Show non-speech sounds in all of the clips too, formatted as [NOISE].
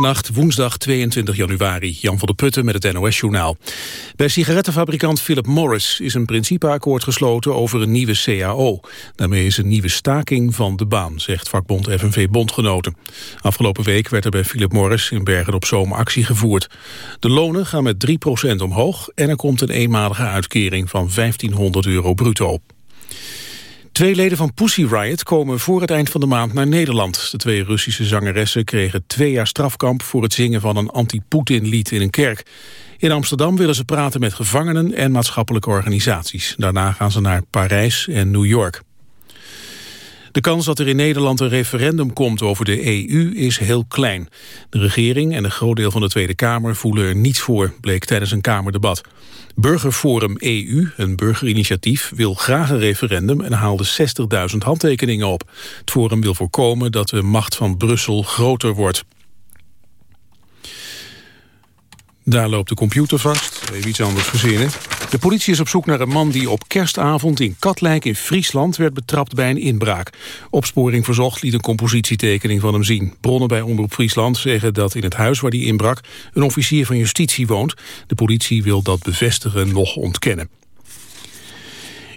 Nacht, woensdag 22 januari. Jan van der Putten met het NOS-journaal. Bij sigarettenfabrikant Philip Morris is een principeakkoord gesloten over een nieuwe CAO. Daarmee is een nieuwe staking van de baan, zegt vakbond FNV Bondgenoten. Afgelopen week werd er bij Philip Morris in Bergen op Zoom actie gevoerd. De lonen gaan met 3% omhoog en er komt een eenmalige uitkering van 1500 euro bruto. Twee leden van Pussy Riot komen voor het eind van de maand naar Nederland. De twee Russische zangeressen kregen twee jaar strafkamp... voor het zingen van een anti-Poetin-lied in een kerk. In Amsterdam willen ze praten met gevangenen en maatschappelijke organisaties. Daarna gaan ze naar Parijs en New York. De kans dat er in Nederland een referendum komt over de EU is heel klein. De regering en een groot deel van de Tweede Kamer voelen er niets voor, bleek tijdens een Kamerdebat. Burgerforum EU, een burgerinitiatief, wil graag een referendum en haalde 60.000 handtekeningen op. Het forum wil voorkomen dat de macht van Brussel groter wordt. Daar loopt de computer vast. Even iets anders verzinnen. De politie is op zoek naar een man die op kerstavond in Katlijk in Friesland werd betrapt bij een inbraak. Opsporing Verzocht liet een compositietekening van hem zien. Bronnen bij Omroep Friesland zeggen dat in het huis waar hij inbrak een officier van justitie woont. De politie wil dat bevestigen nog ontkennen.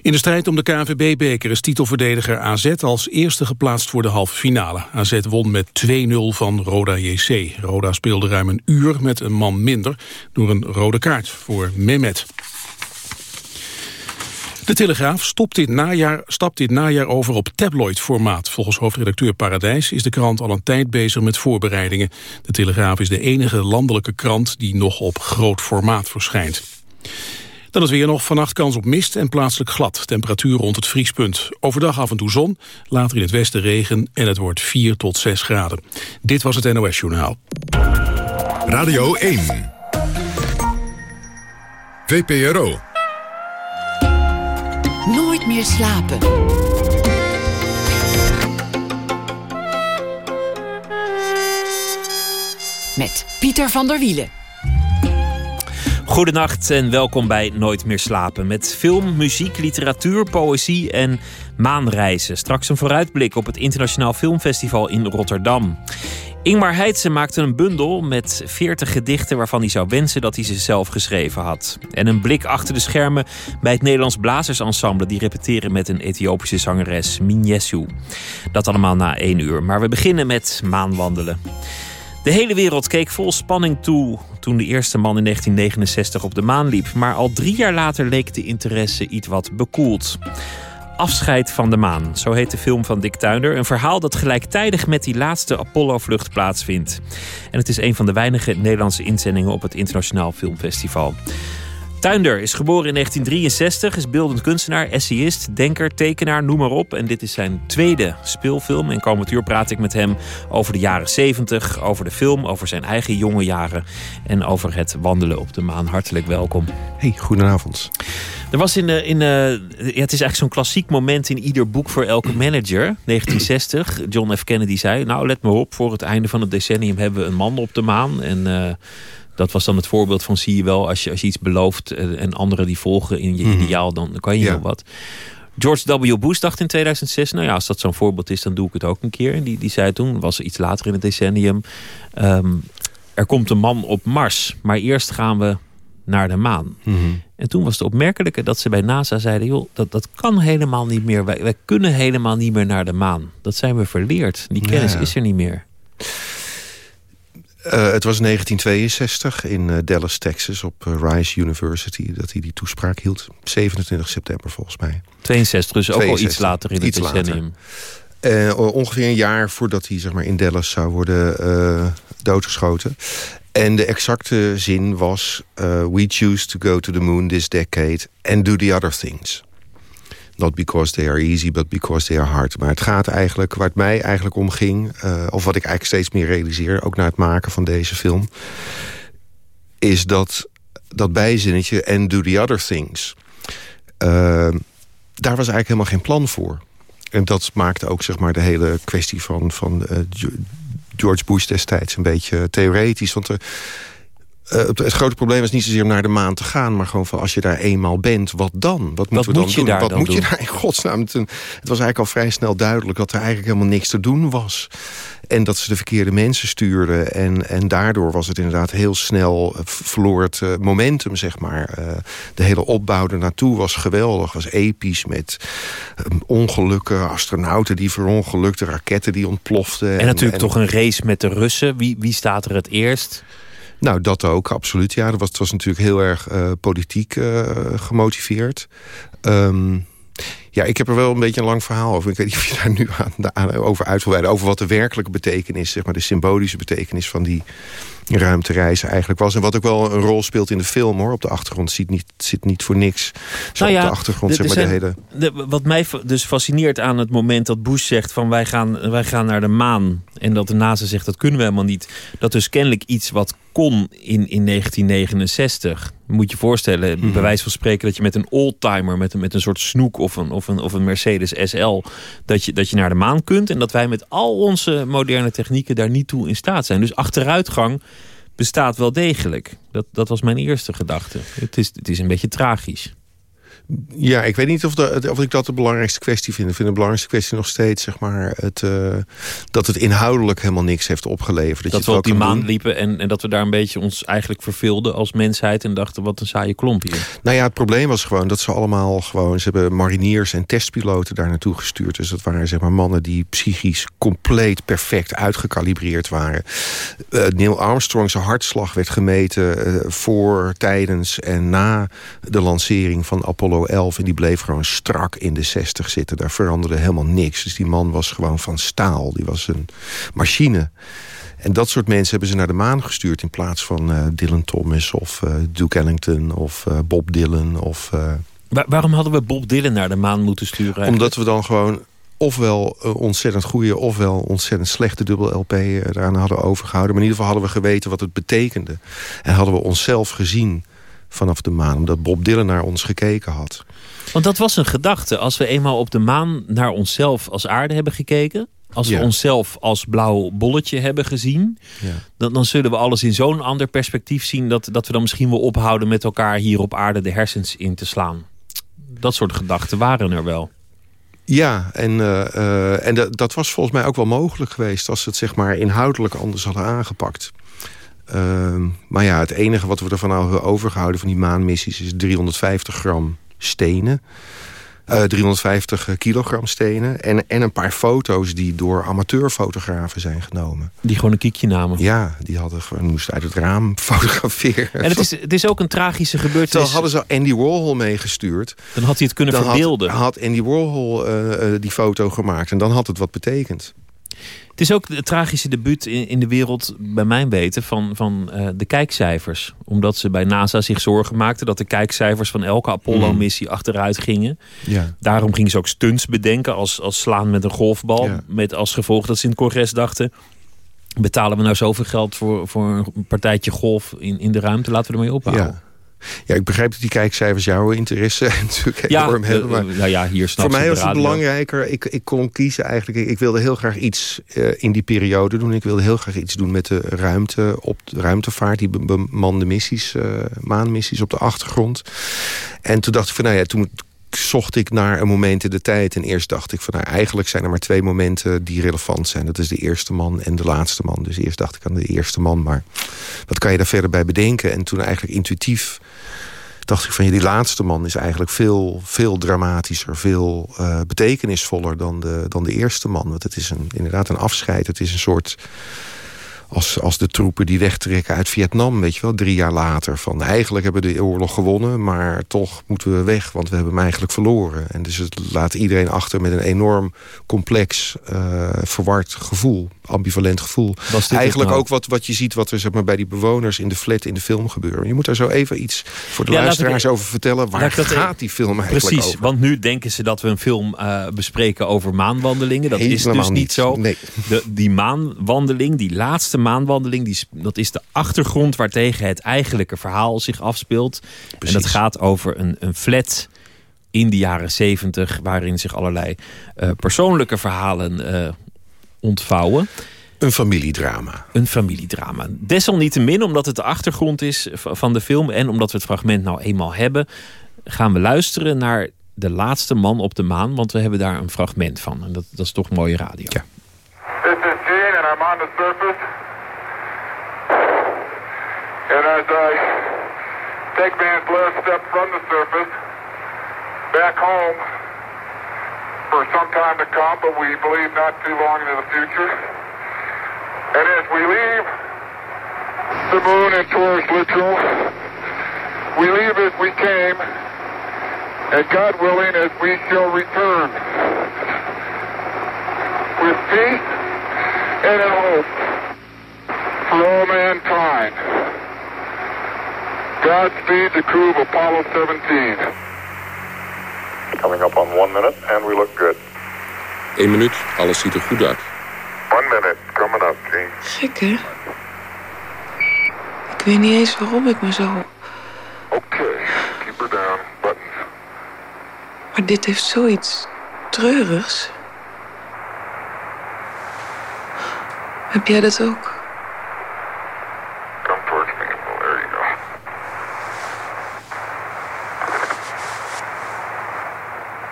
In de strijd om de KNVB-beker is titelverdediger AZ als eerste geplaatst voor de halve finale. AZ won met 2-0 van Roda JC. Roda speelde ruim een uur met een man minder door een rode kaart voor Mehmet. De Telegraaf stopt dit najaar, stapt dit najaar over op tabloid-formaat. Volgens hoofdredacteur Paradijs is de krant al een tijd bezig met voorbereidingen. De Telegraaf is de enige landelijke krant die nog op groot formaat verschijnt. Dan is weer nog vannacht kans op mist en plaatselijk glad. Temperatuur rond het vriespunt. Overdag af en toe zon, later in het westen regen en het wordt 4 tot 6 graden. Dit was het NOS Journaal. Radio 1. VPRO. Nooit meer slapen. Met Pieter van der Wielen. Goedenacht en welkom bij Nooit meer slapen. Met film, muziek, literatuur, poëzie en maanreizen. Straks een vooruitblik op het Internationaal Filmfestival in Rotterdam. Ingmar Heitse maakte een bundel met 40 gedichten waarvan hij zou wensen dat hij ze zelf geschreven had. En een blik achter de schermen bij het Nederlands Blazersensemble die repeteren met een Ethiopische zangeres, Minyesu. Dat allemaal na één uur. Maar we beginnen met maanwandelen. De hele wereld keek vol spanning toe toen de eerste man in 1969 op de maan liep. Maar al drie jaar later leek de interesse iets wat bekoeld. Afscheid van de maan, zo heet de film van Dick Tuinder. Een verhaal dat gelijktijdig met die laatste Apollo-vlucht plaatsvindt. En het is een van de weinige Nederlandse inzendingen op het Internationaal Filmfestival. Tuinder is geboren in 1963, is beeldend kunstenaar, essayist, denker, tekenaar, noem maar op. En dit is zijn tweede speelfilm. En komend uur praat ik met hem over de jaren 70, over de film, over zijn eigen jonge jaren en over het wandelen op de maan. Hartelijk welkom. Hey, goedenavond. Er was in, in uh, ja, het is eigenlijk zo'n klassiek moment in ieder boek voor elke manager. 1960, John F. Kennedy zei, nou let me op, voor het einde van het decennium hebben we een man op de maan. En... Uh, dat was dan het voorbeeld van zie je wel, als je, als je iets belooft eh, en anderen die volgen in je mhm. ideaal, dan kan je ja. wat. George W. Bush dacht in 2006, nou ja, als dat zo'n voorbeeld is, dan doe ik het ook een keer. En die, die zei toen, was iets later in het decennium, ehm, er komt een man op Mars, maar eerst gaan we naar de maan. Mhm. En toen was het opmerkelijke dat ze bij NASA zeiden, joh, dat, dat kan helemaal niet meer. Wij, wij kunnen helemaal niet meer naar de maan. Dat zijn we verleerd. Die kennis is er niet meer. Uh, het was 1962 in uh, Dallas, Texas, op uh, Rice University... dat hij die toespraak hield. 27 september volgens mij. 62, dus ook al iets later in het decennium. ongeveer een jaar voordat hij zeg maar, in Dallas zou worden doodgeschoten. En de exacte zin was... we choose to go to the moon this decade and do the other things. Not because they are easy, but because they are hard. Maar het gaat eigenlijk, waar het mij eigenlijk om ging... Uh, of wat ik eigenlijk steeds meer realiseer... ook na het maken van deze film... is dat, dat bijzinnetje... and do the other things... Uh, daar was eigenlijk helemaal geen plan voor. En dat maakte ook zeg maar, de hele kwestie van, van uh, George Bush destijds... een beetje theoretisch. Want er, uh, het, grote probleem is niet zozeer om naar de maan te gaan... maar gewoon van als je daar eenmaal bent, wat dan? Wat, moeten we dan doen? wat moet je daar in godsnaam? Het, het was eigenlijk al vrij snel duidelijk... dat er eigenlijk helemaal niks te doen was. En dat ze de verkeerde mensen stuurden. En, en daardoor was het inderdaad heel snel uh, verloor het uh, momentum, zeg maar. Uh, de hele opbouw ernaartoe was geweldig. Was episch met ongelukken, astronauten die verongelukten... raketten die ontploften. En, en natuurlijk en, toch een race met de Russen. Wie, wie staat er het eerst? Nou, dat ook, absoluut. Ja, dat was, het was natuurlijk heel erg uh, politiek uh, gemotiveerd. Um, ja, ik heb er wel een beetje een lang verhaal over. Ik weet niet of je daar nu aan, aan over uit wil wijden. Over wat de werkelijke betekenis, zeg maar de symbolische betekenis van die ruimtereizen eigenlijk was. En wat ook wel een rol speelt in de film hoor. Op de achtergrond zit niet, zit niet voor niks. Zo nou ja, op de achtergrond, zeg maar, de hele... De, wat mij dus fascineert aan het moment dat Bush zegt van wij gaan, wij gaan naar de maan. En dat de NASA zegt dat kunnen we helemaal niet. Dat dus kennelijk iets wat kon in, in 1969. Moet je voorstellen, mm bij wijze van spreken... dat je met een oldtimer, met een, met een soort snoek of een, of, een, of een Mercedes SL... Dat je, dat je naar de maan kunt. En dat wij met al onze moderne technieken daar niet toe in staat zijn. Dus achteruitgang bestaat wel degelijk. Dat, dat was mijn eerste gedachte. Het is, het is een beetje tragisch. Ja, ik weet niet of, de, of ik dat de belangrijkste kwestie vind. Ik vind de belangrijkste kwestie nog steeds zeg maar, het, uh, dat het inhoudelijk helemaal niks heeft opgeleverd. Dat, dat we op die maan liepen en, en dat we daar een beetje ons eigenlijk verveelden als mensheid... en dachten, wat een saaie klomp hier. Nou ja, het probleem was gewoon dat ze allemaal gewoon... ze hebben mariniers en testpiloten daar naartoe gestuurd. Dus dat waren zeg maar, mannen die psychisch compleet perfect uitgekalibreerd waren. Uh, Neil Armstrong, zijn hartslag werd gemeten uh, voor, tijdens en na de lancering van Apollo 11 en die bleef gewoon strak in de 60 zitten. Daar veranderde helemaal niks. Dus die man was gewoon van staal. Die was een machine. En dat soort mensen hebben ze naar de maan gestuurd... in plaats van uh, Dylan Thomas of uh, Duke Ellington of uh, Bob Dylan. Of, waarom hadden we Bob Dylan naar de maan moeten sturen? Eigenlijk? Omdat we dan gewoon ofwel ontzettend goede... ofwel ontzettend slechte dubbel LP eraan hadden overgehouden. Maar in ieder geval hadden we geweten wat het betekende. En hadden we onszelf gezien vanaf de maan. Omdat Bob Dylan naar ons gekeken had. Want dat was een gedachte. Als we eenmaal op de maan naar onszelf als aarde hebben gekeken... Als we onszelf als blauw bolletje hebben gezien... Ja. Dan, dan zullen we alles in zo'n ander perspectief zien... Dat, dat we dan misschien wel ophouden met elkaar hier op aarde de hersens in te slaan. Dat soort gedachten waren er wel. Ja, en, uh, uh, en dat was volgens mij ook wel mogelijk geweest... als ze het zeg maar inhoudelijk anders hadden aangepakt. Uh, maar ja, het enige wat we ervan hebben overgehouden van die maanmissies... is 350 gram stenen. Uh, eh, 350 kilogram stenen. En, en een paar foto's die door amateurfotografen zijn genomen. Die gewoon een kiekje namen? Ja, die hadden gewoon, moesten uit het raam [LAUGHS] fotograferen. En het is, het is ook een tragische gebeurtenis. Dan hadden ze Andy Warhol meegestuurd. Dan had hij het kunnen verbeelden. Had, had Andy Warhol uh, uh, die foto gemaakt. En dan had het wat betekend. Het is ook het tragische debuut in, in de wereld, bij mijn weten, van, van uh, de kijkcijfers. Omdat ze bij NASA zich zorgen maakten dat de kijkcijfers van elke Apollo-missie mm. achteruit gingen. Ja. Daarom gingen ze ook stunts bedenken als, als slaan met een golfbal. Ja. Met als gevolg dat ze in het congres dachten... betalen we nou zoveel geld voor, voor een partijtje golf in, in de ruimte? Laten we ermee ophouden. Ja. Ja, ik begrijp dat die kijkcijfers jouw [LAUGHS] interesse natuurlijk ja, enorm hebben. Maar nou ja, hier voor mij was het belangrijker. Ik, ik kon kiezen eigenlijk. Ik, ik wilde heel graag iets uh, in die periode doen. Ik wilde heel graag iets doen met de ruimte, op de ruimtevaart, die bemande missies, uh, maanmissies op de achtergrond. En toen dacht ik van, nou ja, toen zocht ik naar een moment in de tijd. En eerst dacht ik van nou, eigenlijk zijn er maar twee momenten die relevant zijn. Dat is de eerste man en de laatste man. Dus eerst dacht ik aan de eerste man, maar wat kan je daar verder bij bedenken? En toen eigenlijk intuïtief dacht ik van ja, die laatste man is eigenlijk veel, veel dramatischer, veel uh, betekenisvoller dan de, dan de eerste man. Want het is een, inderdaad een afscheid. Het is een soort als, als de troepen die wegtrekken uit Vietnam, weet je wel, drie jaar later. Van eigenlijk hebben we de oorlog gewonnen, maar toch moeten we weg, want we hebben hem eigenlijk verloren. En dus het laat iedereen achter met een enorm complex, uh, verward gevoel, ambivalent gevoel. Eigenlijk nou? ook wat, wat je ziet wat er zeg maar, bij die bewoners in de flat in de film gebeuren. Je moet daar zo even iets voor de ja, luisteraars over vertellen. Waar gaat die film eigenlijk Precies, over? want nu denken ze dat we een film uh, bespreken over maanwandelingen. Dat Helemaal is dus niet, niet zo. Nee. De, die maanwandeling, die laatste maanwandeling, die, dat is de achtergrond waartegen het eigenlijke verhaal zich afspeelt. En dat gaat over een, een flat in de jaren zeventig, waarin zich allerlei uh, persoonlijke verhalen uh, ontvouwen. Een familiedrama. Een familiedrama. Desalniettemin, omdat het de achtergrond is van de film... en omdat we het fragment nou eenmaal hebben... gaan we luisteren naar De Laatste Man op de Maan. Want we hebben daar een fragment van. En dat, dat is toch mooie radio. Ja. On the surface. And as I take man's last step from the surface... back home for some time to come, but we believe not too long into the future. And as we leave the moon and Taurus Literal, we leave as we came, and God willing, as we shall return with peace and a hope for all mankind. Godspeed the crew of Apollo 17. Coming up on one minute and we look good. Eén minuut, alles ziet er goed uit. One minute, coming up, Gene. Gek, hè? Ik weet niet eens waarom ik me zo... Okay, keep her down, buttons. Maar dit heeft zoiets treurigs. Heb jij dat ook? Come towards me. Well, there you go.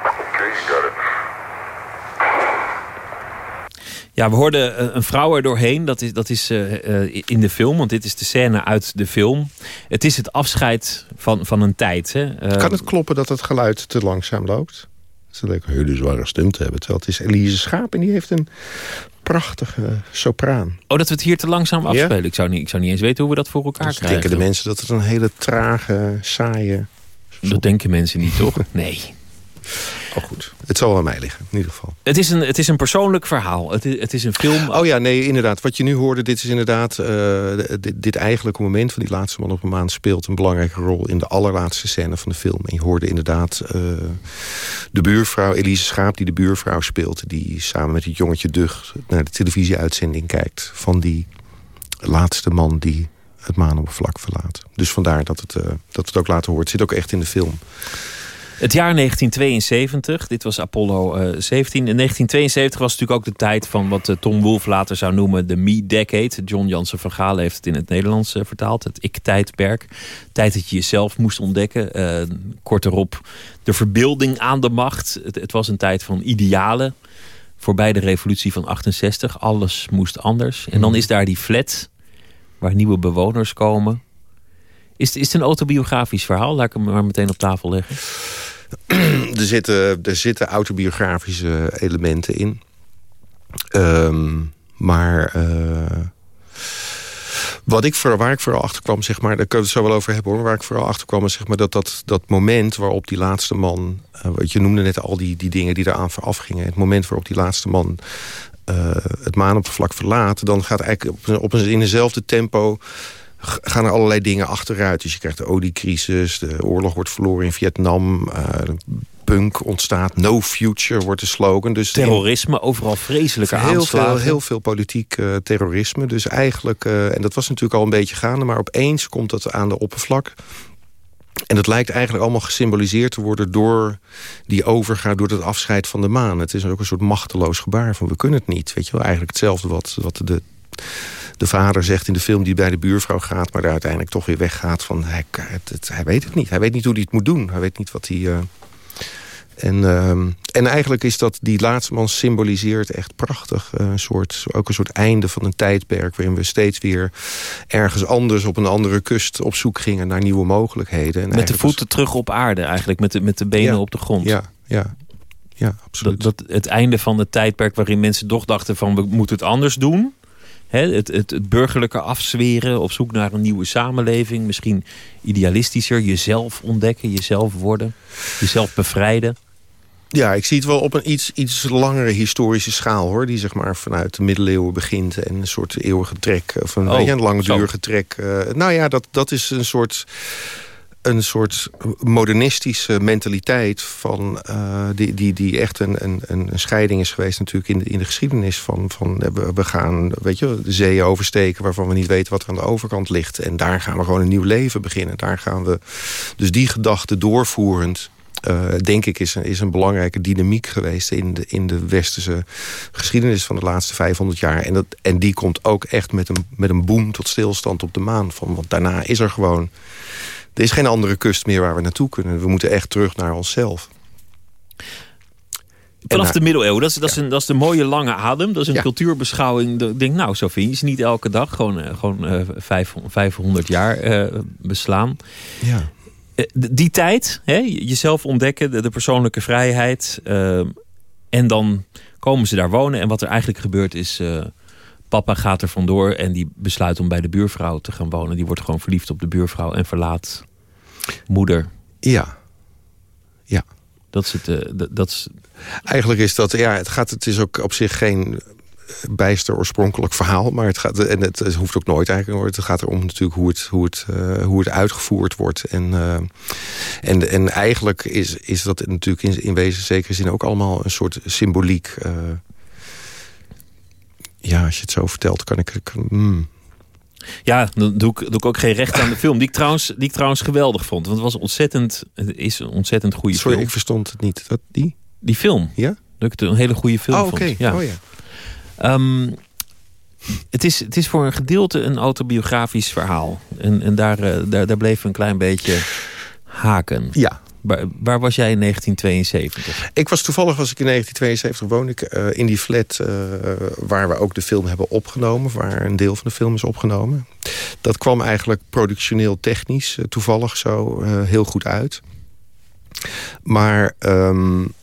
Okay, you got it. Ja, we hoorden eh, een vrouw er doorheen. Dat is, dat is eh, eh, in de film, want dit is de scène uit de film. Het is het afscheid van, van een tijd. Hè? Eh, Kan het kloppen dat het geluid te langzaam loopt? Ze lijkt een hele zware stem te hebben. Terwijl het is Elise Schaap en die heeft een prachtige sopraan. Oh, dat we het hier te langzaam afspelen. Ik, zou niet, ik zou niet eens weten hoe we dat voor elkaar Dus krijgen. denken de mensen dat het een hele trage, saaie... Dat denken mensen niet, toch? [LAUGHS] Nee. Oh goed, het zal aan mij liggen, in ieder geval. Het is een, het is een persoonlijk verhaal. Het is, het is een film. Oh ja, nee, inderdaad. Wat je nu hoorde, dit is inderdaad... eh, dit, dit eigenlijke moment van die laatste man op een maan... speelt een belangrijke rol in de allerlaatste scène van de film. En je hoorde inderdaad eh, de buurvrouw, Elise Schaap... die de buurvrouw speelt, die samen met het jongetje Dug... naar de televisieuitzending kijkt... van die laatste man die het maanoppervlak verlaat. Dus vandaar dat, het, eh, dat we het ook laten horen. Het zit ook echt in de film. Het jaar 1972, dit was Apollo eh, 17. In 1972 was natuurlijk ook de tijd van wat eh, Tom Wolfe later zou noemen de Me-decade. John Jansen van Gaal heeft het in het Nederlands eh, vertaald. Het ik-tijdperk. Tijd dat je jezelf moest ontdekken. Eh, kort erop de verbeelding aan de macht. Het, het was een tijd van idealen. Voorbij de revolutie van 68. Alles moest anders. En dan is daar die flat waar nieuwe bewoners komen. Is, is het een autobiografisch verhaal? Laat ik hem maar meteen op tafel leggen. [CLEARS THROAT] er, zitten, er zitten autobiografische elementen in. Ehm, maar eh, wat ik waar ik vooral achter kwam, zeg maar, daar kunnen we het zo wel over hebben hoor. Waar ik vooral achter kwam, is zeg maar, dat, dat, dat moment waarop die laatste man. eh, wat je noemde net al die, die dingen die eraan vooraf gingen. Het moment waarop die laatste man eh, het maanoppervlak verlaat, dan gaat eigenlijk op, op in dezelfde tempo gaan er allerlei dingen achteruit. Dus je krijgt de oliecrisis, de oorlog wordt verloren in Vietnam, eh, punk ontstaat, no future wordt de slogan. Dus Terrorisme, overal vreselijke heel aanslagen. veel, heel veel politiek eh, terrorisme. Dus eigenlijk, eh, en dat was natuurlijk al een beetje gaande... maar opeens komt dat aan de oppervlak. En het lijkt eigenlijk allemaal gesymboliseerd te worden... door die overgaat, door het afscheid van de maan. Het is ook een soort machteloos gebaar van we kunnen het niet. Weet je wel, eigenlijk hetzelfde wat, wat de, de vader zegt in de film... die bij de buurvrouw gaat, maar daar uiteindelijk toch weer weggaat... van hij, het, het- hij weet het niet. Hij weet niet hoe hij het moet doen. Hij weet niet wat hij... eh, en, ehm, en eigenlijk is dat die laatste man symboliseert echt prachtig. eh, een soort, ook een soort einde van een tijdperk... waarin we steeds weer ergens anders op een andere kust op zoek gingen... naar nieuwe mogelijkheden. En Met de was- voeten terug op aarde eigenlijk, met de, met de benen Ja, op de grond. Ja, ja, ja absoluut. Dat, dat het einde van het tijdperk waarin mensen toch dachten van we moeten het anders doen. Hè, het, het, het burgerlijke afzweren, op zoek naar een nieuwe samenleving. Misschien idealistischer, jezelf ontdekken, jezelf worden. Jezelf bevrijden. Ja, ik zie het wel op een iets, iets langere historische schaal, hoor. Die zeg maar vanuit de middeleeuwen begint. En een soort eeuwige trek, of een, Oh, een langdurige trek. eh, nou ja, dat, dat is een soort, een soort modernistische mentaliteit... Van, eh, die, die, die echt een, een, een scheiding is geweest natuurlijk in de, in de geschiedenis. Van, van eh, we, gaan weet je, de zeeën oversteken waarvan we niet weten wat er aan de overkant ligt. En daar gaan we gewoon een nieuw leven beginnen. Daar gaan we dus die gedachte doorvoerend denk ik, is, is een belangrijke dynamiek geweest... in de, in de westerse geschiedenis van de laatste 500 jaar. En, dat, en die komt ook echt met een, met een boom tot stilstand op de maan. Van, want daarna is er gewoon... Er is geen andere kust meer waar we naartoe kunnen. We moeten echt terug naar onszelf. Vanaf de middeleeuwen, dat is, dat, is een, dat is de mooie lange adem. Dat is een cultuurbeschouwing. Ik denk, nou, je ze niet elke dag. Gewoon, uh, gewoon uh, 500 jaar uh, beslaan. Ja. Uh, die tijd, hè, jezelf ontdekken, de, de persoonlijke vrijheid. en dan komen ze daar wonen. En wat er eigenlijk gebeurt is... papa gaat er vandoor en die besluit om bij de buurvrouw te gaan wonen. Die wordt gewoon verliefd op de buurvrouw en verlaat moeder. Ja. Ja. Dat is het. dat is, Eigenlijk is dat, ja, het, gaat, het is ook op zich geen bijster oorspronkelijk verhaal. Maar het, gaat, en het, het hoeft ook nooit eigenlijk. Het gaat erom natuurlijk hoe het, hoe het, uh, hoe het uitgevoerd wordt. En, uh, en, en eigenlijk is, is dat natuurlijk in, in wezen zekere zin ook allemaal een soort symboliek. Ja, als je het zo vertelt, kan ik... Kan, mm. Ja, dan doe ik, doe ik ook geen recht aan de film. Die ik trouwens, die ik trouwens geweldig vond. Want het was ontzettend, het is een ontzettend goede Sorry, film. ik verstond het niet. Dat, die? Die film. Ja? Dat ik het een hele goede film oh, vond. Ja. Oh, ja. Um, het, is, het is voor een gedeelte een autobiografisch verhaal. En, en daar, uh, daar, daar bleef een klein beetje haken. Ja. Waar, was jij in 1972? Ik was toevallig was ik in 1972 woonde ik uh, in die flat uh, waar we ook de film hebben opgenomen, waar een deel van de film is opgenomen. Dat kwam eigenlijk productioneel technisch uh, toevallig zo heel goed uit. Maar um,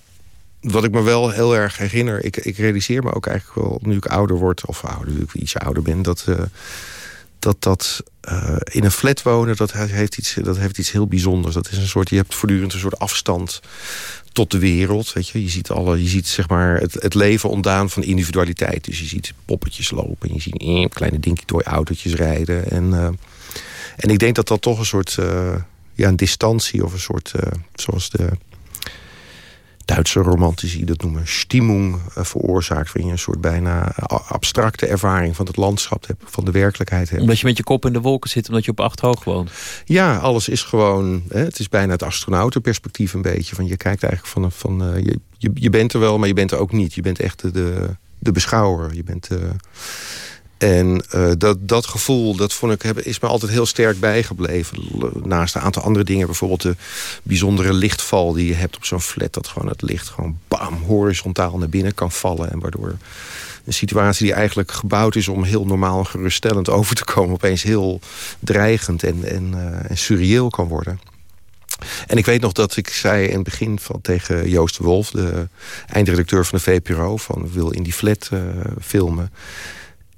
wat ik me wel heel erg herinner, ik, ik realiseer me ook eigenlijk wel nu ik ouder word, of ouder, nu ik ietsje ouder ben, dat dat dat uh, in een flat wonen, dat heeft, iets, dat heeft iets heel bijzonders. Dat is een soort, je hebt voortdurend een soort afstand tot de wereld. Weet je? Je ziet, alle, je ziet zeg maar het, het leven ontdaan van individualiteit. Dus je ziet poppetjes lopen. En je ziet eh, kleine dinky toy autootjes rijden. En, uh, en ik denk dat dat toch een soort ja, een distantie of een soort, zoals de Duitse romantici dat noemen, stimmung uh, veroorzaakt. Waarin je een soort bijna abstracte ervaring van het landschap hebt, van de werkelijkheid hebt. Omdat je met je kop in de wolken zit, omdat je op acht hoog woont. Ja, alles is gewoon, hè, het is bijna het astronautenperspectief een beetje. Van je kijkt eigenlijk van, van uh, je, je, je, bent er wel, maar je bent er ook niet. Je bent echt de, de, de beschouwer. Je bent... Uh, en uh, dat, dat gevoel, dat vond ik, is me altijd heel sterk bijgebleven. Naast een aantal andere dingen. Bijvoorbeeld de bijzondere lichtval die je hebt op zo'n flat. Dat gewoon het licht gewoon bam, horizontaal naar binnen kan vallen. En waardoor een situatie die eigenlijk gebouwd is om heel normaal en geruststellend [LAUGHS] over te komen... opeens heel dreigend en, en, uh, en kan worden. En ik weet nog dat ik zei in het begin van, tegen Joost Wolf... de eindredacteur van de VPRO, van wil in die flat uh, filmen...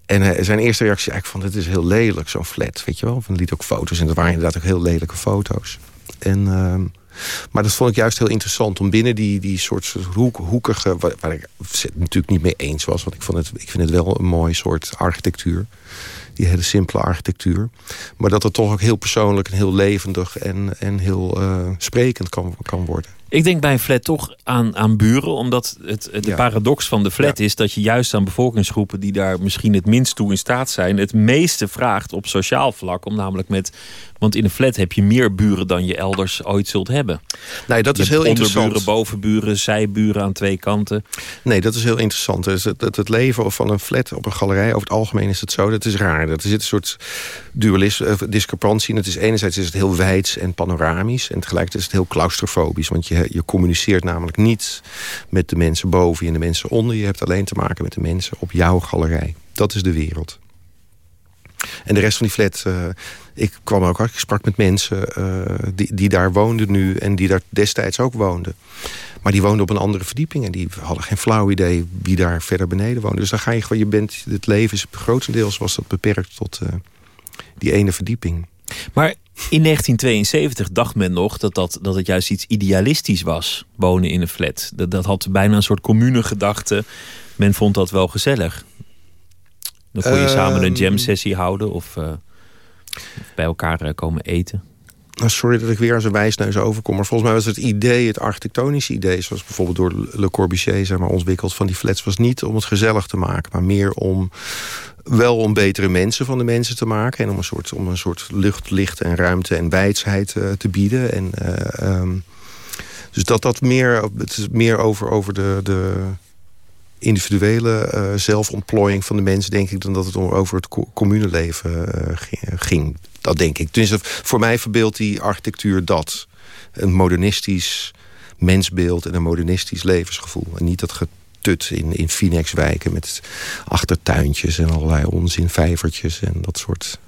En uh, zijn eerste reactie eigenlijk van, dit is heel lelijk, zo'n flat, weet je wel. Van liet ook foto's en dat waren inderdaad ook heel lelijke foto's. En, uh, maar dat vond ik juist heel interessant om binnen die, die soort hoek, hoekige... Waar, ik het natuurlijk niet mee eens was, want ik, vond het, ik vind het wel een mooi soort architectuur. Die hele simpele architectuur. Maar dat het toch ook heel persoonlijk en heel levendig en, en heel uh, sprekend kan, kan worden. Ik denk bij een flat toch aan, aan buren. Omdat het, de ja. paradox van de flat ja. is dat je juist aan bevolkingsgroepen... die daar misschien het minst toe in staat zijn... het meeste vraagt op sociaal vlak. Om namelijk met... Want in een flat heb je meer buren dan je elders ooit zult hebben. Nee, dat is heel interessant. Onderburen, bovenburen, zijburen aan twee kanten. Nee, dat is heel interessant. Dus het, het, het, leven van een flat op een galerij... over het algemeen is het zo, dat is raar. Er zit een soort dualisme, discrepantie in. Het is enerzijds is het heel wijds en panoramisch... en tegelijkertijd is het heel claustrofobisch. Want je, je communiceert namelijk niet met de mensen boven je en de mensen onder. Je hebt alleen te maken met de mensen op jouw galerij. Dat is de wereld. En de rest van die flat... Uh, ik kwam ook, ik sprak met mensen uh, die, die daar woonden nu... en die daar destijds ook woonden. Maar die woonden op een andere verdieping... en die hadden geen flauw idee wie daar verder beneden woonde. Dus dan ga je gewoon, je bent, het leven is grotendeels was dat beperkt tot uh, die ene verdieping. Maar in 1972 dacht men nog dat, dat, dat het juist iets idealistisch was, wonen in een flat. Dat, dat had bijna een soort commune gedachte. Men vond dat wel gezellig. Dan kon je uh, samen een jam sessie houden of, uh, of bij elkaar uh, komen eten. Nou, sorry dat ik weer als een wijsneus overkom. Maar volgens mij was het idee, het architectonische idee... zoals bijvoorbeeld door Le Corbusier zeg maar, ontwikkeld van die flats... was niet om het gezellig te maken, maar meer om wel om betere mensen van de mensen te maken... en om een soort, om een soort lucht, licht en ruimte en wijsheid uh, te bieden. En, uh, um, Dus dat dat meer, het is meer over, over de, de individuele uh, zelfontplooiing van de mensen... denk ik, dan dat het over het communeleven uh, ging. Dat denk ik. Dus voor mij verbeeldt die architectuur dat. Een modernistisch mensbeeld en een modernistisch levensgevoel. En niet dat getut in, in Phoenixwijken met achtertuintjes en allerlei onzin, vijvertjes en dat soort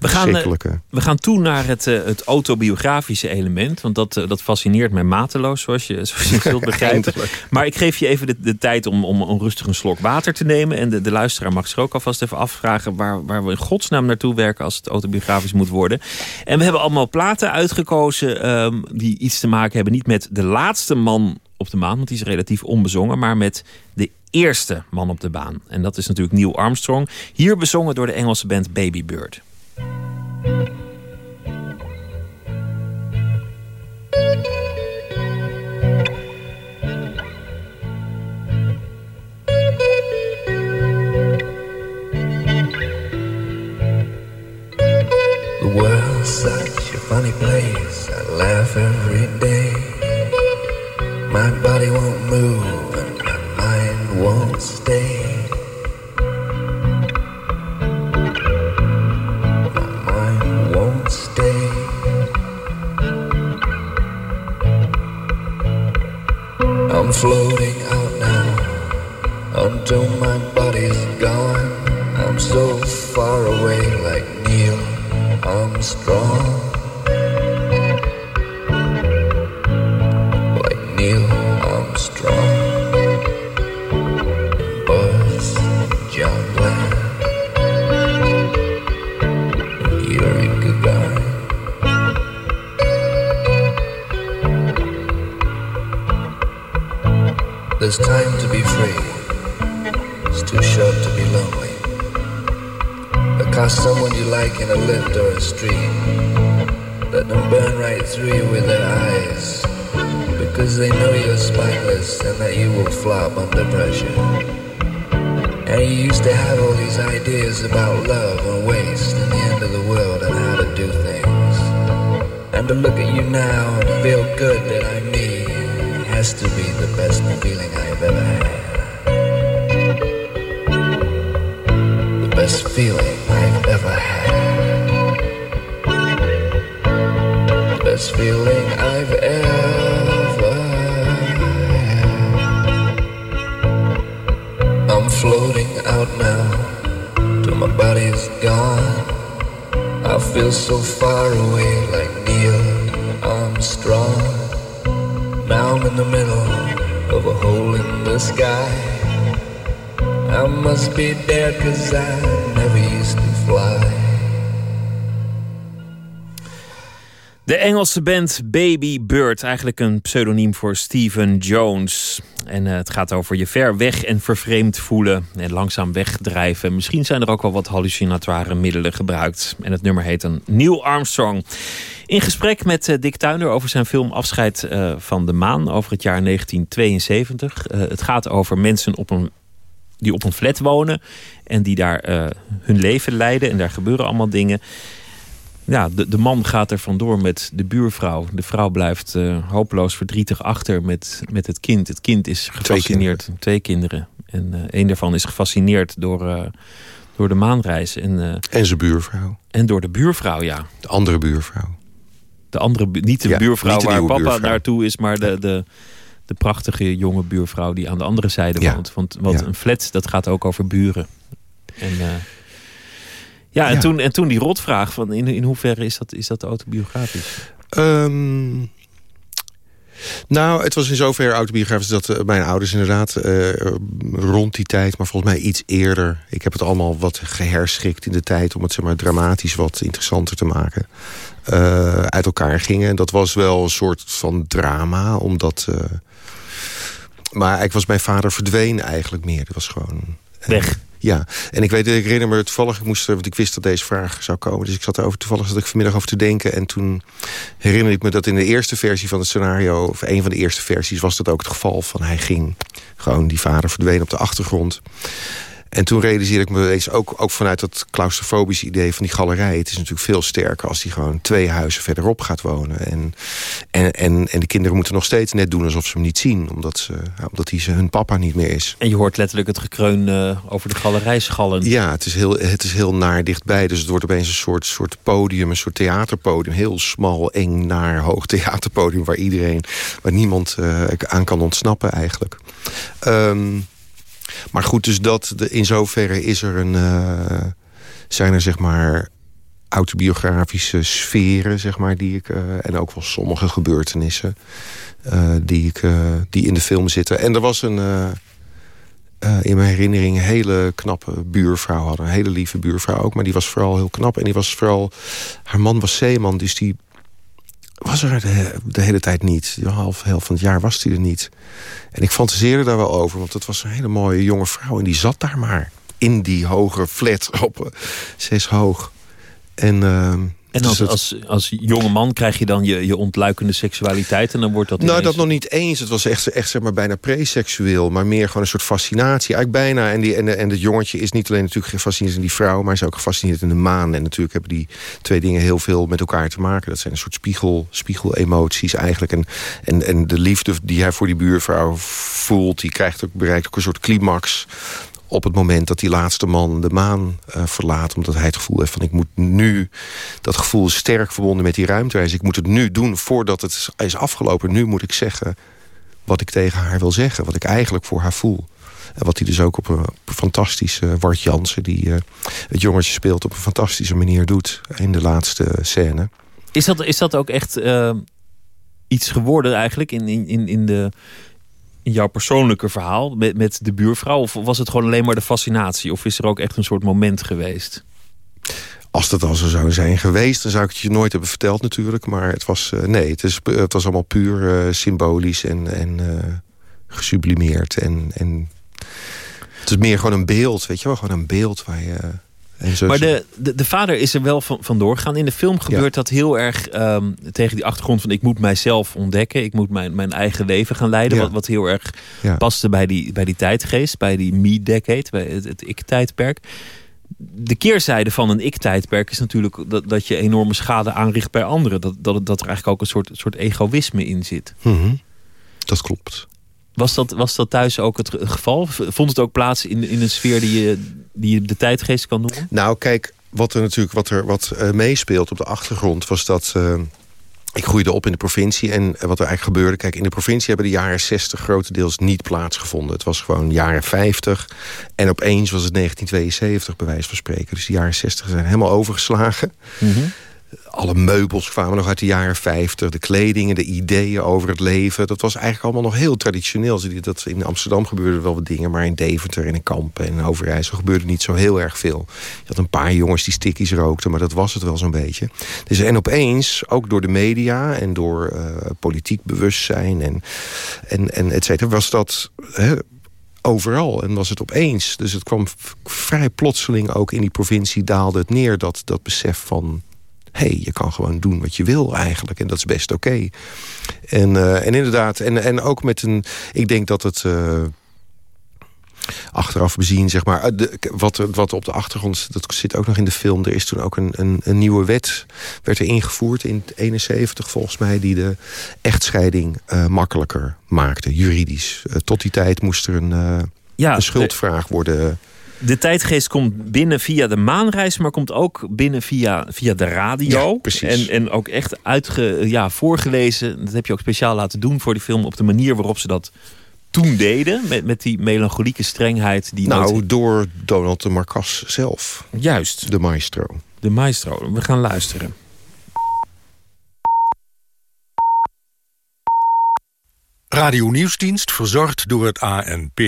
we gaan, eh, we gaan toe naar het, uh, het autobiografische element. Want dat, uh, dat fascineert mij mateloos, zoals je, [LAUGHS] zoals je zult begrijpen. maar ik geef je even de, de tijd om, om, om, rustig een slok water te nemen. En de, de luisteraar mag zich ook alvast even afvragen... Waar, waar we in godsnaam naartoe werken als het autobiografisch moet worden. En we hebben allemaal platen uitgekozen... Um, die iets te maken hebben niet met de laatste man op de maan... want die is relatief onbezongen... maar met de eerste man op de baan. En dat is natuurlijk Neil Armstrong. Hier bezongen door de Engelse band Baby Bird. The pressure. And you used to have all these ideas about love and waste and the end of the world and how to do things. And to look at you now and feel good that I'm me has to be the best feeling I've ever had. The best feeling I've ever had. The best feeling I feel so far away like Neil Armstrong. Now I'm in the middle of a hole in the sky. I must be dead cause I De Engelse band Baby Bird, eigenlijk een pseudoniem voor Stephen Jones. En uh, het gaat over je ver weg en vervreemd voelen en langzaam wegdrijven. Misschien zijn er ook wel wat hallucinatoire middelen gebruikt. En het nummer heet dan Neil Armstrong. In gesprek met uh, Dick Tuiner over zijn film Afscheid uh, van de Maan over het jaar 1972. het gaat over mensen op een, die op een flat wonen en die daar hun leven leiden. En daar gebeuren allemaal dingen ja, de, de man gaat er vandoor met de buurvrouw. De vrouw blijft uh, hopeloos verdrietig achter met, met het kind. Het kind is gefascineerd. Twee kinderen. En uh, een daarvan is gefascineerd door, uh, door de maanreis. En, en zijn buurvrouw. En door de buurvrouw, ja. De andere buurvrouw. De andere, niet de ja, buurvrouw de waar papa buurvrouw. naartoe is, maar de, de, de prachtige jonge buurvrouw die aan de andere zijde ja. woont. Want, want ja. een flat, dat gaat ook over buren. En... Ja, en, ja. Toen, en toen die rotvraag van in, in hoeverre is dat, is dat autobiografisch? Um, nou, het was in zoverre autobiografisch dat uh, mijn ouders inderdaad uh, rond die tijd, maar volgens mij iets eerder. Ik heb het allemaal wat geherschikt in de tijd om het zeg maar dramatisch wat interessanter te maken. Uh, uit elkaar gingen. En dat was wel een soort van drama, omdat. maar ik was mijn vader verdween eigenlijk meer. Dat was gewoon. Weg. Ja, en ik weet, ik herinner me toevallig, ik moest, want ik wist dat deze vraag zou komen. Dus ik zat erover toevallig zat vanmiddag over te denken. En toen herinner ik me dat in de eerste versie van het scenario, of een van de eerste versies, was dat ook het geval van hij ging. Gewoon die vader verdween op de achtergrond. En toen realiseerde ik me eens, ook, ook vanuit dat claustrofobische idee van die galerij... het is natuurlijk veel sterker als die gewoon twee huizen verderop gaat wonen. En, en, en, en de kinderen moeten nog steeds net doen alsof ze hem niet zien... omdat, ze, omdat hij ze hun papa niet meer is. En je hoort letterlijk het gekreun uh, over de galerij schallen. Ja, het is, heel, het is heel naar dichtbij. Dus het wordt opeens een soort, soort podium, een soort theaterpodium. Heel smal, eng, naar hoog theaterpodium... waar iedereen, waar niemand uh, aan kan ontsnappen eigenlijk. Um, maar goed, dus dat, de, in zoverre is er een, uh, zijn er zeg maar autobiografische sferen, zeg maar, die ik, uh, en ook wel sommige gebeurtenissen uh, die, ik, die in de film zitten. En er was een, in mijn herinnering, een hele knappe buurvrouw hadden. Een hele lieve buurvrouw ook, maar die was vooral heel knap. En die was vooral, haar man was zeeman, dus die was er de, hele tijd niet. De half, helft van het jaar was hij er niet. En ik fantaseerde daar wel over, want het was een hele mooie jonge vrouw... en die zat daar maar in die hoge flat op zes hoog. En... En als, als, als jonge man krijg je dan je, je ontluikende seksualiteit... en dan wordt dat Nou, dat nog niet eens. Het was echt, echt zeg maar, bijna preseksueel. Maar meer gewoon een soort fascinatie. Eigenlijk bijna. En, die, en, en het jongetje is niet alleen natuurlijk gefascineerd in die vrouw... maar is ook gefascineerd in de maan. En natuurlijk hebben die twee dingen heel veel met elkaar te maken. Dat zijn een soort spiegel, spiegelemoties eigenlijk. En, en, en de liefde die hij voor die buurvrouw voelt... die krijgt ook, bereikt ook een soort climax op het moment dat die laatste man de maan uh, verlaat... omdat hij het gevoel heeft van ik moet nu... dat gevoel is sterk verbonden met die ruimtereis. Ik moet het nu doen voordat het is afgelopen. Nu moet ik zeggen wat ik tegen haar wil zeggen. Wat ik eigenlijk voor haar voel. En wat hij dus ook op een, fantastische... Wart Jansen, die uh, het jongetje speelt... op een fantastische manier doet in de laatste scène. Is dat, is dat ook echt iets geworden eigenlijk in, in, in de jouw persoonlijke verhaal met, met de buurvrouw? Of was het gewoon alleen maar de fascinatie? Of is er ook echt een soort moment geweest? Als dat al zo zou zijn geweest, dan zou ik het je nooit hebben verteld natuurlijk. Maar het was, uh, nee, het, is, het was allemaal puur uh, symbolisch en, en gesublimeerd. En, en het is meer gewoon een beeld, weet je wel? Gewoon een beeld waar je maar de, de, de, vader is er wel van, vandoor gegaan. In de film gebeurt dat heel erg um, tegen die achtergrond van... ik moet mijzelf ontdekken, ik moet mijn, mijn eigen leven gaan leiden. Wat, wat heel erg paste bij die, bij die tijdgeest, bij die me-decade, bij het, het ik-tijdperk. De keerzijde van een ik-tijdperk is natuurlijk dat, dat je enorme schade aanricht bij anderen. Dat, dat, dat er eigenlijk ook een soort, soort egoïsme in zit. Mm -hmm. Dat klopt. Was dat, was dat thuis ook het geval? Vond het ook plaats in, in een sfeer die je, die je de tijdgeest kan noemen? Nou, kijk, wat er natuurlijk wat er wat uh, meespeelt op de achtergrond was dat. Uh, ik groeide op in de provincie en wat er eigenlijk gebeurde... kijk, in de provincie hebben de jaren 60 grotendeels niet plaatsgevonden. Het was gewoon jaren 50 en opeens was het 1972, bij wijze van spreken. Dus de jaren 60 zijn helemaal overgeslagen. Mm -hmm alle meubels kwamen nog uit de jaren 50. De kledingen, de ideeën over het leven. Dat was eigenlijk allemaal nog heel traditioneel. Dat in Amsterdam gebeurde wel wat dingen. Maar in Deventer en in Kampen en Overijssel gebeurde niet zo heel erg veel. Je had een paar jongens die stickies rookten. Maar dat was het wel zo'n beetje. Dus, en opeens, ook door de media en door uh, politiek bewustzijn en, en, en et cetera, was dat... Overal en was het opeens. Dus het kwam vrij plotseling ook in die provincie daalde het neer... dat, dat besef van hey, je kan gewoon doen wat je wil eigenlijk. En dat is best oké. En, uh, en inderdaad, en, en ook met een... Ik denk dat het... Uh, achteraf bezien, zeg maar. Eh, de, wat, wat op de achtergrond, dat zit ook nog in de film. Er is toen ook een, een, een nieuwe wet, werd er ingevoerd in 71 volgens mij... die de echtscheiding uh, makkelijker maakte, juridisch. Tot die tijd moest er een, ja, een schuldvraag worden de tijdgeest komt binnen via de maanreis, maar komt ook binnen via, via de radio. Ja, en, en ook echt uitge, ja, voorgelezen. Dat heb je ook speciaal laten doen voor die film. Op de manier waarop ze dat toen deden. Met, met die melancholieke strengheid. Die nou, door Donald de Marcas zelf. Juist. De maestro. De maestro. We gaan luisteren. Radio Nieuwsdienst verzorgd door het ANP.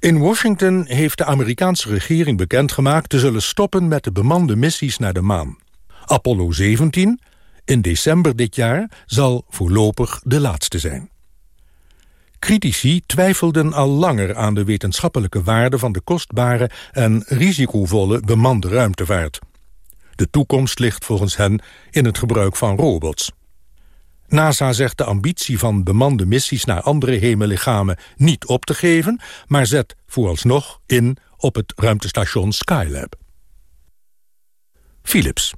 In Washington heeft de Amerikaanse regering bekendgemaakt... te zullen stoppen met de bemande missies naar de maan. Apollo 17, in december dit jaar, zal voorlopig de laatste zijn. Critici twijfelden al langer aan de wetenschappelijke waarde... van de kostbare en risicovolle bemande ruimtevaart. De toekomst ligt volgens hen in het gebruik van robots. NASA zegt de ambitie van bemande missies naar andere hemellichamen niet op te geven, maar zet vooralsnog in op het ruimtestation Skylab. Philips.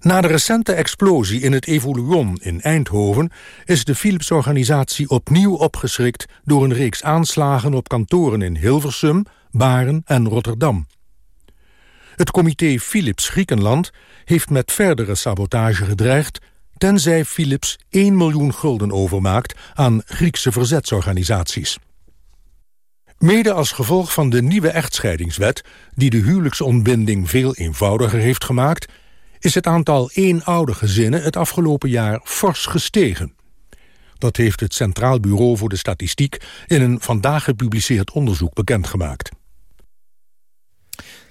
Na de recente explosie in het Evoluon in Eindhoven... is de Philips-organisatie opnieuw opgeschrikt... door een reeks aanslagen op kantoren in Hilversum, Baren en Rotterdam. Het comité Philips Griekenland heeft met verdere sabotage gedreigd... tenzij Philips 1 miljoen gulden overmaakt aan Griekse verzetsorganisaties. Mede als gevolg van de nieuwe echtscheidingswet... die de huwelijksontbinding veel eenvoudiger heeft gemaakt... is het aantal eenoude gezinnen het afgelopen jaar fors gestegen. Dat heeft het Centraal Bureau voor de Statistiek... in een vandaag gepubliceerd onderzoek bekendgemaakt.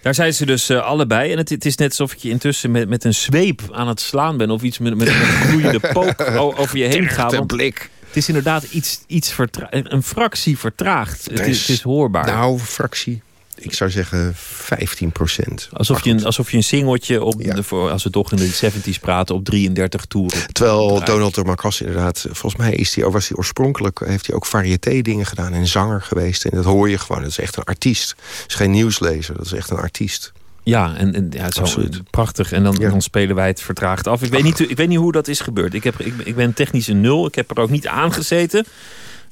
Daar zijn ze dus uh, allebei. En het, het, is net alsof je intussen met, met een zweep aan het slaan bent... of iets met, met, een [LAUGHS] gloeiende pook over je heen gaat. blik. Het is inderdaad iets, iets een fractie vertraagd. Het is, het is hoorbaar. Nou, fractie. Ik zou zeggen 15 procent. Alsof je, een, alsof je een singeltje, op de, voor, als we toch in de 70s praten, op 33 toeren. [LAUGHS] Terwijl Donald de Marcas inderdaad, volgens mij is die, was hij oorspronkelijk, heeft hij ook variété dingen gedaan en zanger geweest. En dat hoor je gewoon, dat is echt een artiest. Het is geen nieuwslezer, dat is echt een artiest. Ja, en, en ja, zo prachtig. En dan, dan spelen wij het vertraagd af. Ik weet, niet, ik weet niet hoe dat is gebeurd. Ik, heb, ik, ik ben technisch een nul. Ik heb er ook niet aangezeten.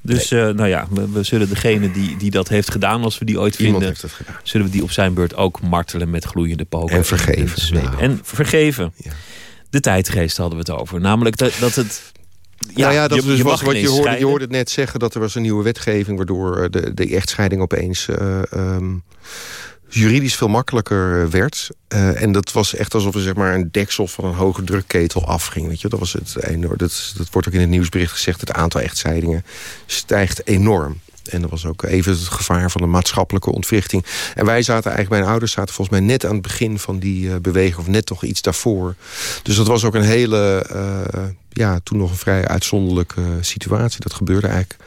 Dus nee. uh, nou ja, we, we, zullen degene die, die dat heeft gedaan, als we die ooit Iemand vinden, zullen we die op zijn beurt ook martelen met gloeiende poken. En vergeven. En, en vergeven. Ja. De tijdgeest hadden we het over. Namelijk dat, dat het ja, nou ja, dat je, dus je was wat je hoorde, je hoorde het net zeggen... dat er was een nieuwe wetgeving... waardoor de, de echtscheiding opeens uh, um, juridisch veel makkelijker werd. Uh, en dat was echt alsof er zeg maar, een deksel van een hoge drukketel afging. Weet je? Dat, was het enorm. Dat, dat wordt ook in het nieuwsbericht gezegd... het aantal echtscheidingen stijgt enorm. En er was ook even het gevaar van een maatschappelijke ontwrichting. En wij zaten eigenlijk, mijn ouders zaten volgens mij net aan het begin van die uh, beweging... of net toch iets daarvoor. Dus dat was ook een hele, uh, ja, toen nog een vrij uitzonderlijke situatie. Dat gebeurde eigenlijk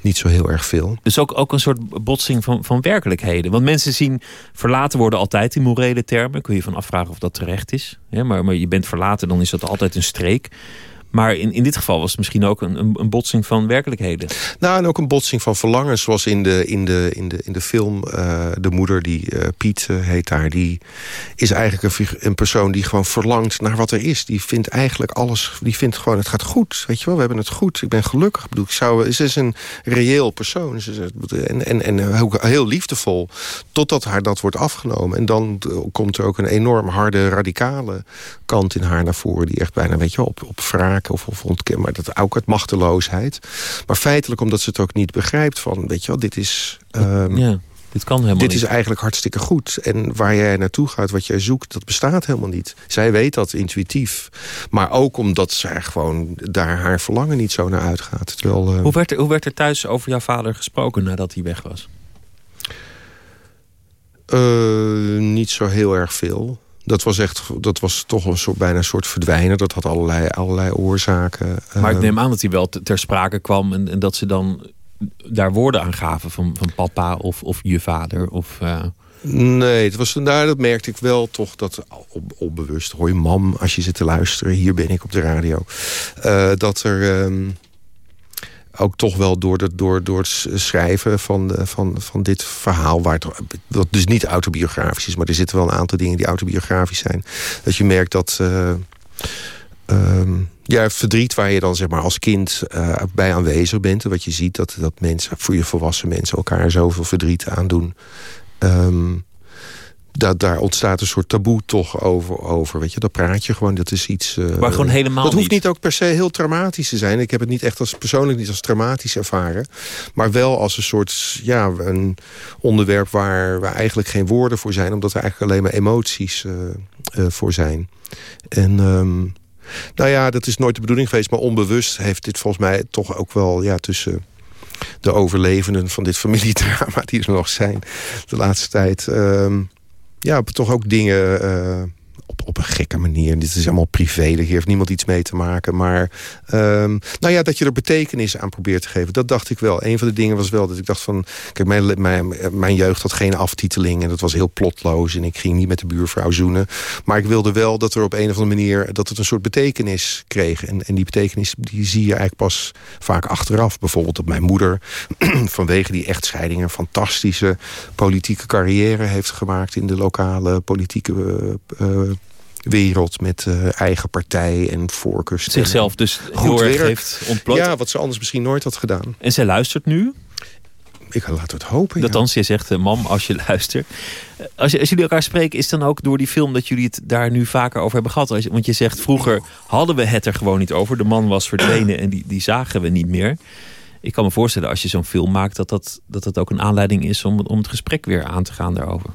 niet zo heel erg veel. Dus ook, ook een soort botsing van, van werkelijkheden. Want mensen zien verlaten worden altijd in morele termen. Kun je van afvragen of dat terecht is. Ja, maar, maar je bent verlaten, dan is dat altijd een streek. Maar in, in dit geval was het misschien ook een, een, botsing van werkelijkheden. Nou, en ook een botsing van verlangens. Zoals in de, in de, in de, in de film uh, de moeder, die uh, Piet uh, heet daar... die is eigenlijk een, een, persoon die gewoon verlangt naar wat er is. Die vindt eigenlijk alles... die vindt gewoon, het gaat goed. Weet je wel, we hebben het goed. Ik ben gelukkig. Ik bedoel, ik zou, ze is een reëel persoon. Ze is, en, en, en heel liefdevol. Totdat haar dat wordt afgenomen. En dan komt er ook een enorm harde, radicale kant in haar naar voren... die echt bijna, weet je wel, op, op of, of ontkennen, maar dat ook uit machteloosheid. Maar feitelijk omdat ze het ook niet begrijpt van, weet je wel, dit is... Um, ja. Dit kan helemaal Dit niet. is eigenlijk hartstikke goed. En waar jij naartoe gaat, wat jij zoekt, dat bestaat helemaal niet. Zij weet dat intuïtief. Maar ook omdat zij gewoon daar haar verlangen niet zo naar uitgaat. Terwijl, uh... hoe, werd er, hoe werd er thuis over jouw vader gesproken nadat hij weg was? Uh, niet zo heel erg veel. Dat was, echt, dat was toch een soort, bijna een soort verdwijnen. Dat had allerlei, allerlei oorzaken. Maar ik neem aan dat hij wel ter sprake kwam... en, en dat ze dan daar woorden aan gaven van, van papa of, of je vader. Of, uh... Nee, het was, nou, dat merkte ik wel toch. Dat onbewust, hoi mam, als je zit te luisteren. Hier ben ik op de radio. Uh, dat er... Um, ook toch wel door, de, door, door het schrijven van, de, van, van dit verhaal... Waar het, dat dus niet autobiografisch is... maar er zitten wel een aantal dingen die autobiografisch zijn... dat je merkt dat... Uh, um, ja, verdriet waar je dan zeg maar, als kind uh, bij aanwezig bent... wat je ziet dat, dat mensen, voor je volwassen mensen... elkaar zoveel verdriet aandoen... Um, dat, daar ontstaat een soort taboe toch over, over. Weet je, dat praat je gewoon, dat is iets... Uh, maar gewoon helemaal Dat hoeft niet. ook per se heel traumatisch te zijn. Ik heb het niet echt als persoonlijk niet als traumatisch ervaren. Maar wel als een soort, ja, een onderwerp waar, waar eigenlijk geen woorden voor zijn. Omdat er eigenlijk alleen maar emoties uh, uh, voor zijn. En... Um, nou ja, dat is nooit de bedoeling geweest. Maar onbewust heeft dit volgens mij toch ook wel ja, tussen de overlevenden van dit familiedrama... die er nog zijn de laatste tijd... Um, ja, toch ook dingen uh, op, op een gekke manier. Dit is allemaal privé, hier heeft niemand iets mee te maken. Maar ehm, nou ja, dat je er betekenis aan probeert te geven. Dat dacht ik wel. Een van de dingen was wel dat ik dacht van... Kijk, mijn, mijn, mijn jeugd had geen aftiteling en dat was heel plotloos. En ik ging niet met de buurvrouw zoenen. Maar ik wilde wel dat er op een of andere manier... dat het een soort betekenis kreeg. En, en die betekenis die zie je eigenlijk pas vaak achteraf. Bijvoorbeeld op mijn moeder. [CLEARS THROAT] vanwege die echtscheiding een fantastische politieke carrière heeft gemaakt... in de lokale politieke uh, wereld met uh, eigen partij en voorkeurs. Zichzelf dus heel erg heeft ontplooit. Ja, wat ze anders misschien nooit had gedaan. En zij luistert nu? Ik laat het hopen, Dat ja. je zegt, uh, mam, als je [LAUGHS] luistert. Als, je, als jullie elkaar spreken, is dan ook door die film... dat jullie het daar nu vaker over hebben gehad? Want je zegt, vroeger hadden we het er gewoon niet over. De man was verdwenen en die, die zagen we niet meer. Ik kan me voorstellen, als je zo'n film maakt... dat dat, dat dat ook een aanleiding is om, om het gesprek weer aan te gaan daarover.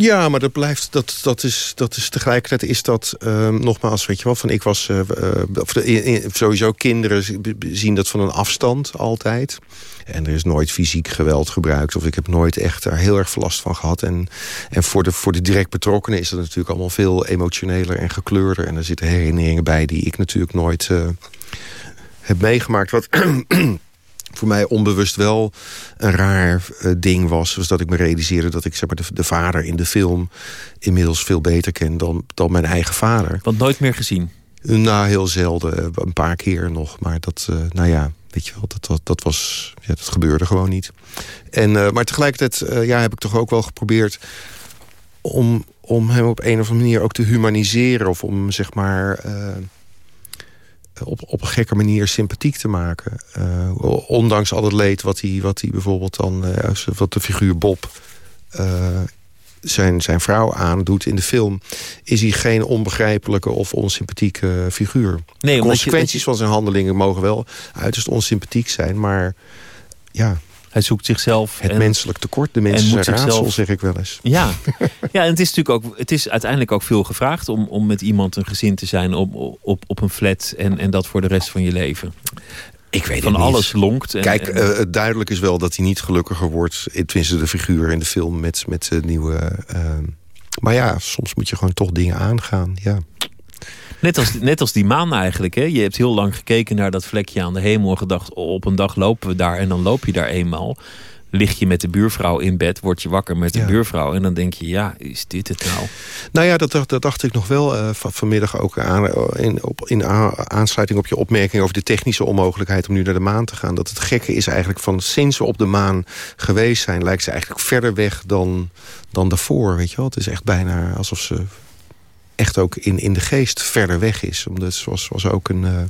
Ja, maar dat blijft, dat, dat, is, dat is tegelijkertijd is dat, uh, nogmaals, weet je wel, van ik was, of de, sowieso kinderen zien dat van een afstand altijd. En er is nooit fysiek geweld gebruikt. Of ik heb nooit echt daar heel erg last van gehad. En, en voor, de, voor de direct betrokkenen is dat natuurlijk allemaal veel emotioneler en gekleurder. En er zitten herinneringen bij die ik natuurlijk nooit uh, heb meegemaakt. Wat [CLEARS THROAT] voor mij onbewust wel een raar uh, ding was... was dat ik me realiseerde dat ik zeg maar, de, de, vader in de film... inmiddels veel beter ken dan, dan mijn eigen vader. Want nooit meer gezien? Nou, heel zelden. Eh, een paar keer nog. Maar dat, uh, nou ja, weet je wel, dat, dat, dat, was, ja, dat gebeurde gewoon niet. En, uh, maar tegelijkertijd ja, heb ik toch ook wel geprobeerd... om, om hem op een of andere manier ook te humaniseren... of om zeg maar op, op een gekke manier sympathiek te maken. Uh, ondanks al het leed wat hij, wat hij bijvoorbeeld dan... Uh, wat de figuur Bob uh, zijn, zijn vrouw aandoet in de film... is hij geen onbegrijpelijke of onsympathieke figuur. Nee, de consequenties je, je... van zijn handelingen mogen wel uiterst onsympathiek zijn... maar ja, hij zoekt zichzelf. Het menselijk tekort, de mensen zijn zichzelf... raadsel, zeg ik wel eens. Ja. [LAUGHS] ja, en het is natuurlijk ook, het is uiteindelijk ook veel gevraagd om, om met iemand een gezin te zijn op, op, op een flat en, en dat voor de rest van je leven. Ik weet van alles lonkt. En, Kijk, en... Uh, duidelijk is wel dat hij niet gelukkiger wordt. Tenminste, de figuur in de film met, met de nieuwe. Uh, maar ja, soms moet je gewoon toch dingen aangaan. Ja. Net als, net als die maan eigenlijk. Hè? Je hebt heel lang gekeken naar dat vlekje aan de hemel... en gedacht, op een dag lopen we daar en dan loop je daar eenmaal lig je met de buurvrouw in bed, word je wakker met de buurvrouw. En dan denk je, ja, is dit het nou? Nou ja, dat, dat dacht ik nog wel uh, vanmiddag ook aan, eh, in, op, in aansluiting op je opmerking over de technische onmogelijkheid om nu naar de maan te gaan. Dat het gekke is eigenlijk van sinds we op de maan geweest zijn, lijkt ze eigenlijk verder weg dan, dan daarvoor. Weet je wel? Het is echt bijna alsof ze echt ook in, in de geest verder weg is. Omdat het was, ook een... Uh...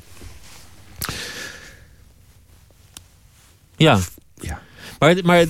Ja. Maar, maar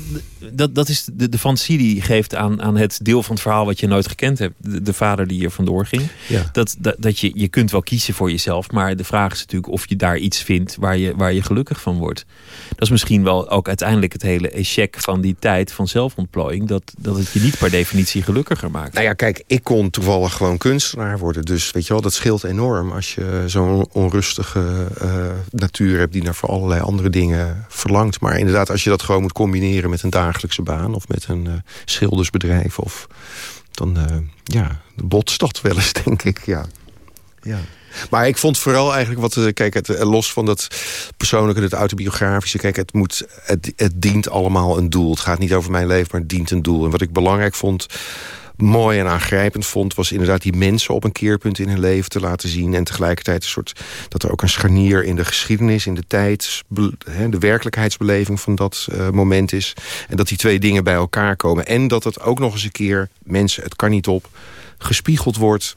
dat, dat is de, de fantasie die je geeft aan, aan het deel van het verhaal wat je nooit gekend hebt. De, de vader die er vandoor ging. Ja. Dat, dat, dat je, je kunt wel kiezen voor jezelf. Maar de vraag is natuurlijk of je daar iets vindt waar je, waar je gelukkig van wordt. Dat is misschien wel ook uiteindelijk het hele échec van die tijd van zelfontplooiing. Dat, dat het je niet per definitie gelukkiger maakt. Nou ja, kijk, ik kon toevallig gewoon kunstenaar worden. Dus weet je wel, dat scheelt enorm als je zo'n onrustige uh, natuur hebt die naar voor allerlei andere dingen verlangt. Maar inderdaad, als je dat gewoon moet combineren met een dagelijkse baan... of met een uh, schildersbedrijf, of dan uh, ja, botst dat wel eens, [LAUGHS] denk ik. Ja. ja. Maar ik vond vooral eigenlijk wat... Eh, kijk, het, los van dat persoonlijke, het autobiografische... kijk, het, moet, het, het dient allemaal een doel. Het gaat niet over mijn leven, maar het dient een doel. En wat ik belangrijk vond mooi en aangrijpend vond... was inderdaad die mensen op een keerpunt in hun leven te laten zien... en tegelijkertijd een soort, dat er ook een scharnier in de geschiedenis... in de tijd, de werkelijkheidsbeleving van dat uh, moment is. En dat die twee dingen bij elkaar komen. En dat het ook nog eens een keer, mensen, het kan niet op... gespiegeld wordt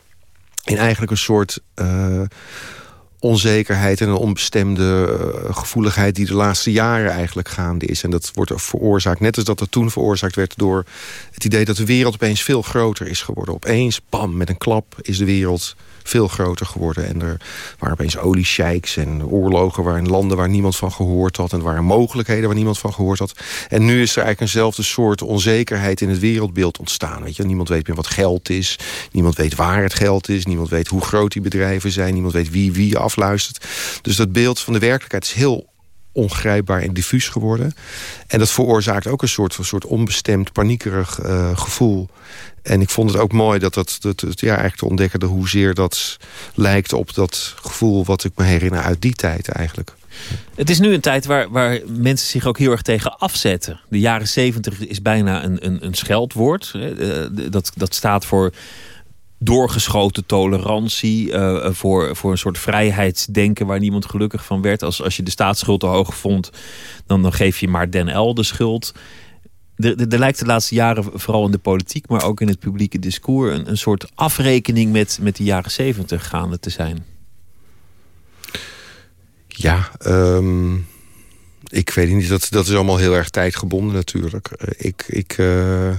in eigenlijk een soort... Uh, onzekerheid en een onbestemde uh, gevoeligheid... die de laatste jaren eigenlijk gaande is. En dat wordt veroorzaakt, net als dat het toen veroorzaakt werd... door het idee dat de wereld opeens veel groter is geworden. Opeens, bam, met een klap is de wereld veel groter geworden. En er waren opeens oliesheiks en oorlogen waar in landen waar niemand van gehoord had. En er waren mogelijkheden waar niemand van gehoord had. En nu is er eigenlijk eenzelfde soort onzekerheid in het wereldbeeld ontstaan. Weet je? Niemand weet meer wat geld is. Niemand weet waar het geld is. Niemand weet hoe groot die bedrijven zijn. Niemand weet wie wie afluistert. Dus dat beeld van de werkelijkheid is heel ongrijpbaar en diffuus geworden. En dat veroorzaakt ook een soort, een soort onbestemd, paniekerig uh, gevoel. En ik vond het ook mooi dat dat, dat, ja, eigenlijk te ontdekken... hoezeer dat lijkt op dat gevoel wat ik me herinner uit die tijd eigenlijk. Het is nu een tijd waar, waar mensen zich ook heel erg tegen afzetten. De jaren zeventig is bijna een, een, een scheldwoord. Dat, dat staat voor doorgeschoten tolerantie. Uh, voor, voor een soort vrijheidsdenken waar niemand gelukkig van werd. Als, als je de staatsschuld te hoog vond, dan, dan geef je maar Den L de schuld. Er, lijkt de laatste jaren, vooral in de politiek, maar ook in het publieke discours, een, een soort afrekening met, met de jaren zeventig gaande te zijn. Ja, um, ik weet niet. Dat, dat is allemaal heel erg tijdgebonden natuurlijk. ik, ik, uh,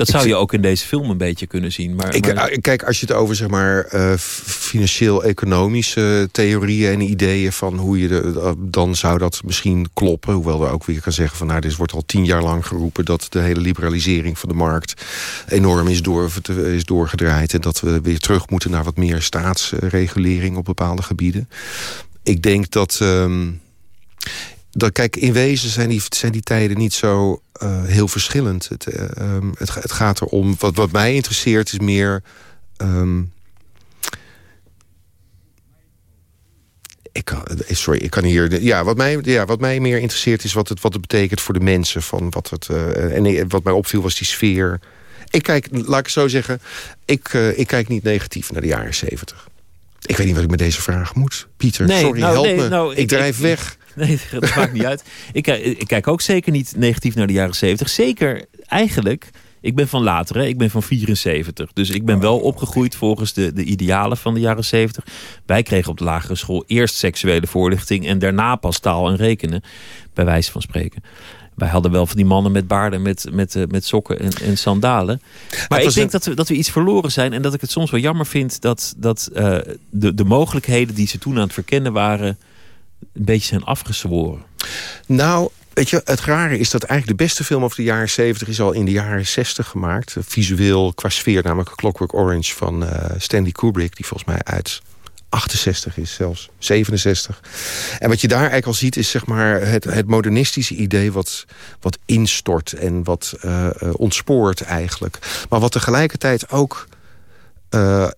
Dat zou je ook in deze film een beetje kunnen zien. Maar, ik, eh, Kijk, als je het over zeg maar, uh, financieel-economische theorieën en ideeën... van hoe je de, eh, dan zou dat misschien kloppen. Hoewel er ook weer kan zeggen van... nou, dit wordt al tien jaar lang geroepen... dat de hele liberalisering van de markt enorm is, door, is doorgedraaid... en dat we weer terug moeten naar wat meer staatsregulering op bepaalde gebieden. Ik denk dat... Um, dat, kijk, in wezen zijn die, zijn die tijden niet zo uh, heel verschillend. Het, uh, um, het, het, gaat erom, wat, wat mij interesseert is meer... Um, ik kan, eh, sorry, ik kan hier... Ja, wat mij, ja, wat mij meer interesseert is wat het, wat het betekent voor de mensen. Van wat het, uh, en wat mij opviel was die sfeer. Ik kijk, laat ik zo zeggen... Ik, uh, ik kijk niet negatief naar de jaren zeventig. Ik weet niet wat ik met deze vraag moet. Pieter, nee, sorry, nou, help nee, me. Nou, ik, ik drijf ik, weg. Nee, [LAUGHS] dat maakt niet uit. Ik, ik, kijk ook zeker niet negatief naar de jaren 70. Zeker eigenlijk, ik ben van later, hè? ik ben van 74. Dus ik ben wel opgegroeid volgens de, de idealen van de jaren 70. Wij kregen op de lagere school eerst seksuele voorlichting en daarna pas taal en rekenen. Bij wijze van spreken. Wij hadden wel van die mannen met baarden, met, met, eh, met sokken en, en sandalen. Maar ik denk dat, we, dat we iets verloren zijn. En dat ik het soms wel jammer vind dat, dat uh, de, de mogelijkheden die ze toen aan het verkennen waren een beetje zijn afgezworen? Nou, Weet je, het rare is dat eigenlijk de beste film over de jaren 70 is al in de jaren 60 gemaakt. Visueel qua sfeer, namelijk Clockwork Orange van uh, Stanley Kubrick... die volgens mij uit 68 is, zelfs 67. En wat je daar eigenlijk al ziet is zeg maar het, het modernistische idee... wat, wat instort en wat uh, ontspoort eigenlijk. Maar wat tegelijkertijd ook...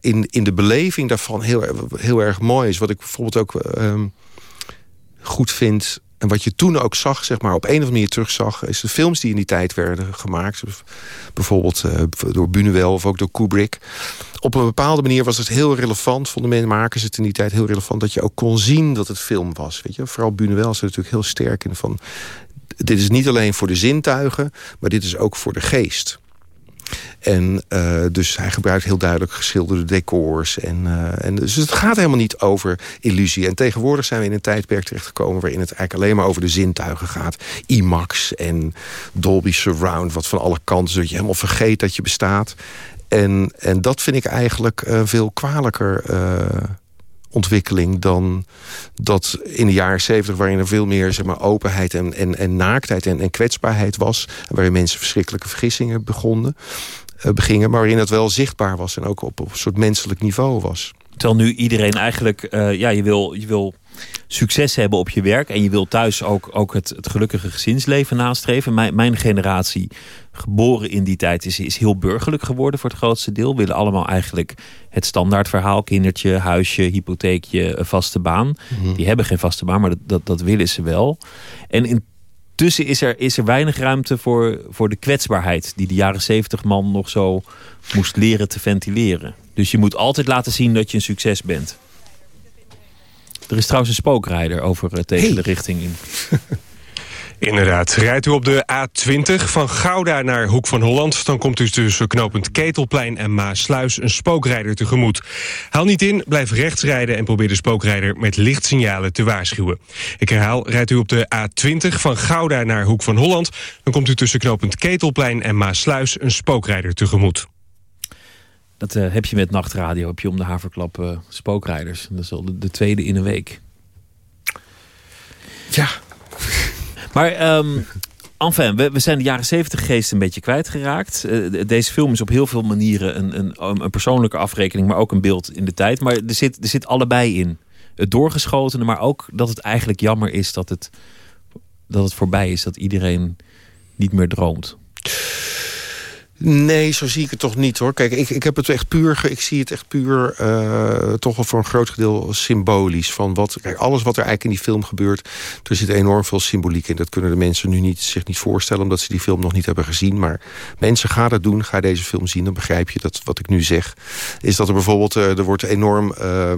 In, in de beleving daarvan heel, heel erg mooi is. Wat ik bijvoorbeeld ook... Uh, goed vind... en wat je toen ook zag, zeg maar, op een of andere manier terugzag... is de films die in die tijd werden gemaakt. Bijvoorbeeld uh, door Buñuel of ook door Kubrick. Op een bepaalde manier was het heel relevant. Vonden de makers het in die tijd heel relevant... dat je ook kon zien dat het film was. Weet je? Vooral Buñuel is er natuurlijk heel sterk in van... dit is niet alleen voor de zintuigen, maar dit is ook voor de geest. En uh, dus hij gebruikt heel duidelijk geschilderde decors. En, uh, en dus het gaat helemaal niet over illusie. En tegenwoordig zijn we in een tijdperk terechtgekomen... waarin het eigenlijk alleen maar over de zintuigen gaat. IMAX en Dolby Surround, wat van alle kanten... zodat je helemaal vergeet dat je bestaat. En, en dat vind ik eigenlijk uh, veel kwalijker ontwikkeling dan dat in de jaren zeventig... waarin er veel meer zeg maar, openheid en, en, en naaktheid en, en kwetsbaarheid was... waarin mensen verschrikkelijke vergissingen begonnen, uh, begingen... maar waarin dat wel zichtbaar was en ook op, op een soort menselijk niveau was. Terwijl nu iedereen eigenlijk... Uh, ja, je wil, je wil succes hebben op je werk... en je wil thuis ook, ook het, het gelukkige gezinsleven nastreven. Mijn, mijn generatie, geboren in die tijd, is, is heel burgerlijk geworden voor het grootste deel. Willen allemaal eigenlijk het standaardverhaal. Kindertje, huisje, hypotheekje, vaste baan. Mhm. Die hebben geen vaste baan, maar dat, dat, dat willen ze wel. En intussen is er, is er weinig ruimte voor, voor de kwetsbaarheid... die de jaren zeventig man nog zo moest leren te ventileren. Dus je moet altijd laten zien dat je een succes bent. Er is trouwens een spookrijder over uh, tegen de richting in. [LAUGHS] Inderdaad. Rijdt u op de A20 van Gouda naar Hoek van Holland... dan komt u tussen knooppunt Ketelplein en Maasluis een spookrijder tegemoet. Haal niet in, blijf rechts rijden en probeer de spookrijder met lichtsignalen te waarschuwen. Ik herhaal, rijdt u op de A20 van Gouda naar Hoek van Holland... dan komt u tussen knooppunt Ketelplein en Maasluis een spookrijder tegemoet. Dat uh, heb je met nachtradio, heb je om de haverklap uh, spookrijders. Dat is al de, de, tweede in een week. Ja. [LAUGHS] Maar, um, enfin, we, we, zijn de jaren zeventig geest een beetje kwijtgeraakt. Uh, deze film is op heel veel manieren een, een, een, persoonlijke afrekening, maar ook een beeld in de tijd. Maar er zit, er zit allebei in. het doorgeschotene, maar ook dat het eigenlijk jammer is dat het, dat het voorbij is. Dat iedereen niet meer droomt. Nee, zo zie ik het toch niet hoor. Kijk, ik, ik heb het echt puur, ik zie het echt puur uh, toch wel voor een groot gedeelte symbolisch. Van wat, kijk, alles wat er eigenlijk in die film gebeurt, er zit enorm veel symboliek in. Dat kunnen de mensen nu niet, zich niet voorstellen, omdat ze die film nog niet hebben gezien. Maar mensen, ga dat doen, ga deze film zien. Dan begrijp je dat wat ik nu zeg. Is dat er bijvoorbeeld, uh, er wordt enorm... Uh,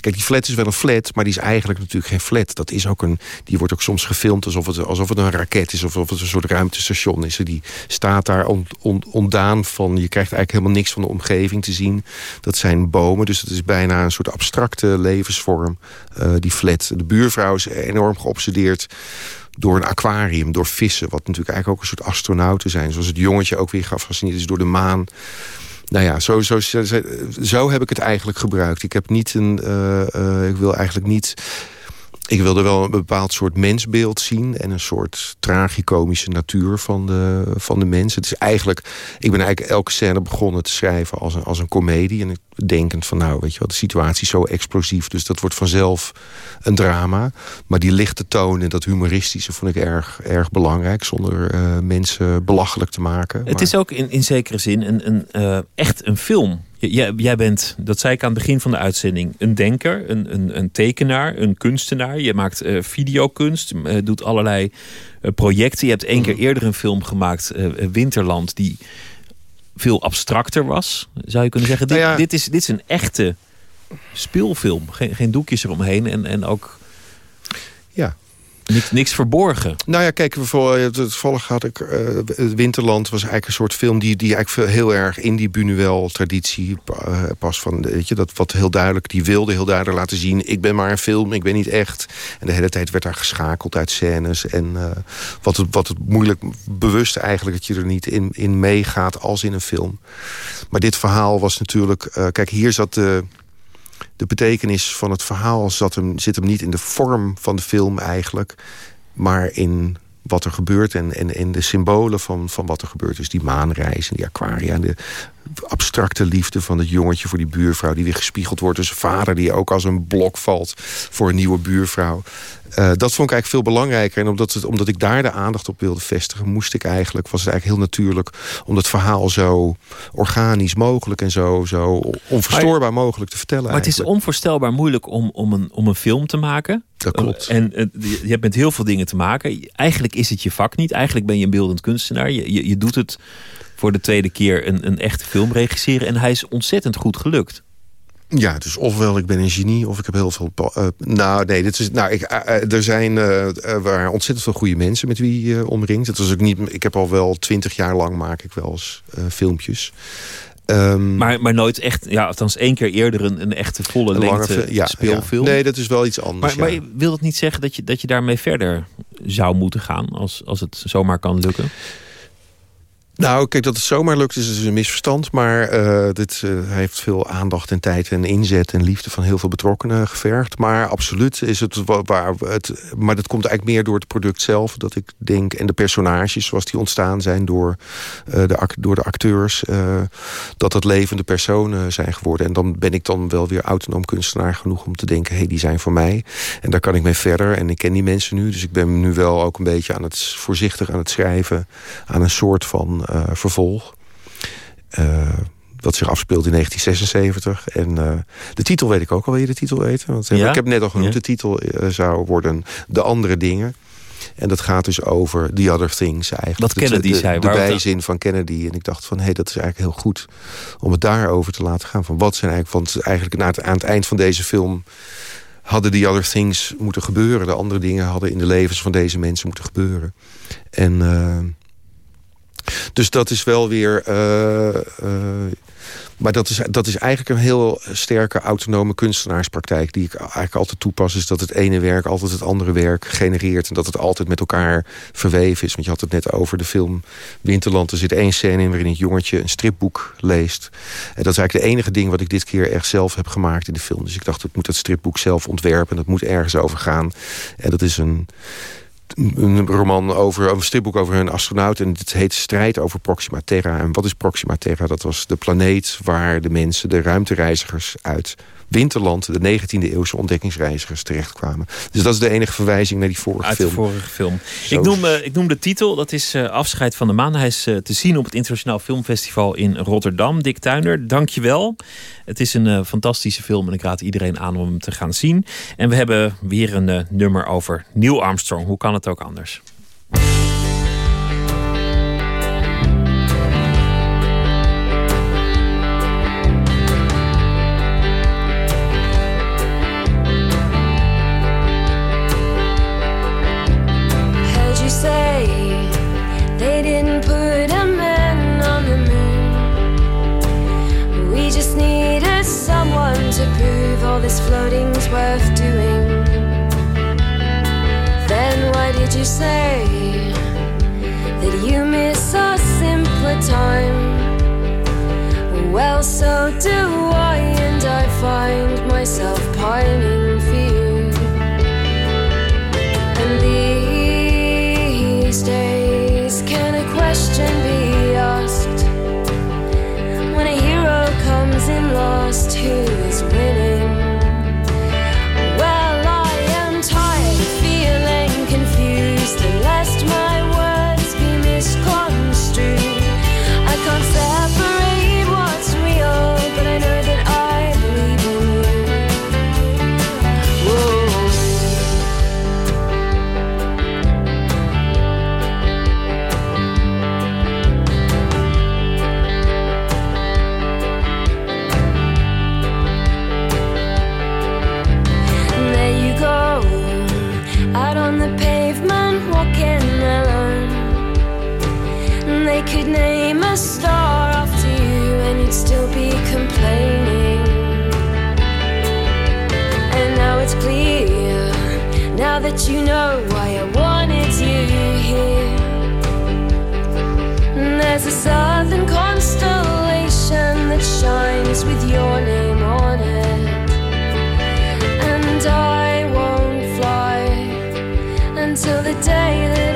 Kijk, die flat is wel een flat, maar die is eigenlijk natuurlijk geen flat. Dat is ook een, die wordt ook soms gefilmd alsof het, alsof het een raket is... of alsof het een soort ruimtestation is. Die staat daar on, on, ontdaan van... je krijgt eigenlijk helemaal niks van de omgeving te zien. Dat zijn bomen, dus het is bijna een soort abstracte levensvorm, uh, die flat. De buurvrouw is enorm geobsedeerd door een aquarium, door vissen... wat natuurlijk eigenlijk ook een soort astronauten zijn. Zoals het jongetje ook weer gefascineerd is door de maan nou ja, zo, zo, zo, heb ik het eigenlijk gebruikt. Ik heb niet een. Uh, uh, ik wil eigenlijk niet ik wilde wel een bepaald soort mensbeeld zien... en een soort tragicomische natuur van de, van de mens. Het is eigenlijk, ik ben eigenlijk elke scène begonnen te schrijven als een, als een komedie. En denkend van, nou, weet je wel, de situatie is zo explosief... dus dat wordt vanzelf een drama. Maar die lichte toon en dat humoristische vond ik erg, erg belangrijk... zonder uh, mensen belachelijk te maken. Het is ook in, in zekere zin een, een, uh, echt een film Jij, jij, bent, dat zei ik aan het begin van de uitzending, een denker, een, een, een tekenaar, een kunstenaar. Je maakt uh, videokunst, uh, doet allerlei uh, projecten. Je hebt één keer eerder een film gemaakt, Winterland, die veel abstracter was, zou je kunnen zeggen. Nou ja. dit, dit, is, dit is een echte speelfilm, geen, geen doekjes eromheen en, en ook... Ja, Niks, niks verborgen. Nou ja, kijk, het volg had ik. Uh, Winterland was eigenlijk een soort film die, die eigenlijk heel erg in die Bunuel-traditie uh, past. Van, weet je, dat wat heel duidelijk, die wilde heel duidelijk laten zien. Ik ben maar een film, ik ben niet echt. En de hele tijd werd daar geschakeld uit scènes. En wat, het, wat het moeilijk bewust eigenlijk dat je er niet in, in meegaat als in een film. Maar dit verhaal was natuurlijk. kijk, hier zat de de betekenis van het verhaal zat hem, zit hem niet in de vorm van de film eigenlijk... maar in wat er gebeurt en, en, en de symbolen van, van wat er gebeurt. Dus die maanreis en die aquaria... en de abstracte liefde van het jongetje voor die buurvrouw... die weer gespiegeld wordt. Dus vader die ook als een blok valt voor een nieuwe buurvrouw. Uh, dat vond ik eigenlijk veel belangrijker. En omdat, het, omdat ik daar de aandacht op wilde vestigen... moest ik eigenlijk, was het eigenlijk heel natuurlijk... om het verhaal zo organisch mogelijk... en zo, zo onverstoorbaar mogelijk te vertellen. Maar het is onvoorstelbaar moeilijk om, om, een, om een film te maken. Dat klopt. En uh, je hebt met heel veel dingen te maken. Eigenlijk is het je vak niet. Eigenlijk ben je een beeldend kunstenaar. Je, je, je doet het voor de tweede keer een, een echte film regisseren. En hij is ontzettend goed gelukt. Ja, dus ofwel ik ben een genie of ik heb heel veel... Uh, nou, nee, dit is, nou, ik, uh, er zijn uh, waren ontzettend veel goede mensen met wie je omringt. Het was ook niet, ik heb al wel twintig jaar lang maak ik wel eens filmpjes. Um, maar, maar nooit echt, ja, althans één keer eerder een, een echte volle een lengte ja, speelfilm. Ja. Nee, dat is wel iets anders. Maar, maar wil het niet zeggen dat je, dat je daarmee verder zou moeten gaan als, als het zomaar kan lukken? Nou, kijk, dat het zomaar lukt is een misverstand. Maar uh, dit uh, heeft veel aandacht en tijd en inzet en liefde van heel veel betrokkenen gevergd. Maar absoluut is het waar het. Maar dat komt eigenlijk meer door het product zelf. Dat ik denk, en de personages zoals die ontstaan zijn door, uh, de, door de acteurs. dat het levende personen zijn geworden. En dan ben ik dan wel weer autonoom kunstenaar genoeg om te denken: hé, hey, die zijn voor mij. En daar kan ik mee verder. En ik ken die mensen nu. Dus ik ben nu wel ook een beetje aan het voorzichtig aan het schrijven. Aan een soort van vervolg. Uh, wat zich afspeelt in 1976. En uh, de titel weet ik ook al, wil je de titel weten? Want ja? ik heb net al genoemd, ja. de titel zou worden De Andere Dingen. En dat gaat dus over The Other Things eigenlijk. Wat Kennedy de, zei. De, de bijzin van Kennedy. En ik dacht van, hé, hey, dat is eigenlijk heel goed om het daarover te laten gaan. Van wat zijn eigenlijk, want eigenlijk na het, aan het eind van deze film hadden The Other Things moeten gebeuren. De andere dingen hadden in de levens van deze mensen moeten gebeuren. En... Uh, dus dat is wel weer... Uh, uh, maar dat is, dat is eigenlijk een heel sterke autonome kunstenaarspraktijk... die ik eigenlijk altijd toepas, is dat het ene werk altijd het andere werk genereert... en dat het altijd met elkaar verweven is. Want je had het net over de film Winterland. Er zit één scène in waarin een jongetje een stripboek leest. En dat is eigenlijk de enige ding wat ik dit keer echt zelf heb gemaakt in de film. Dus ik dacht, ik moet dat stripboek zelf ontwerpen... en dat moet ergens over gaan. En dat is een een roman over een stripboek over een astronaut. En het heet Strijd over Proxima Terra. En wat is Proxima Terra? Dat was de planeet waar de mensen, de ruimtereizigers uit Winterland, de 19e eeuwse ontdekkingsreizigers, terechtkwamen. Dus dat is de enige verwijzing naar die vorige Uit film. de vorige film. Ik noem, uh, ik noem de titel, dat is uh, Afscheid van de Maan. Hij is uh, te zien op het Internationaal Filmfestival in Rotterdam. Dick Tuiner, dankjewel. Het is een fantastische film en ik raad iedereen aan om hem te gaan zien. En we hebben weer een nummer over Neil Armstrong. Hoe kan het ook anders? This floating's worth doing. Then why did you say that you miss our simpler time? Well, so do I, and I find myself pining for you. And these days, can a question be asked when a hero comes in could name a star after you and you'd still be complaining. And now it's clear, now that you know why I wanted you here. And there's a southern constellation that shines with your name on it. And I won't fly until the day that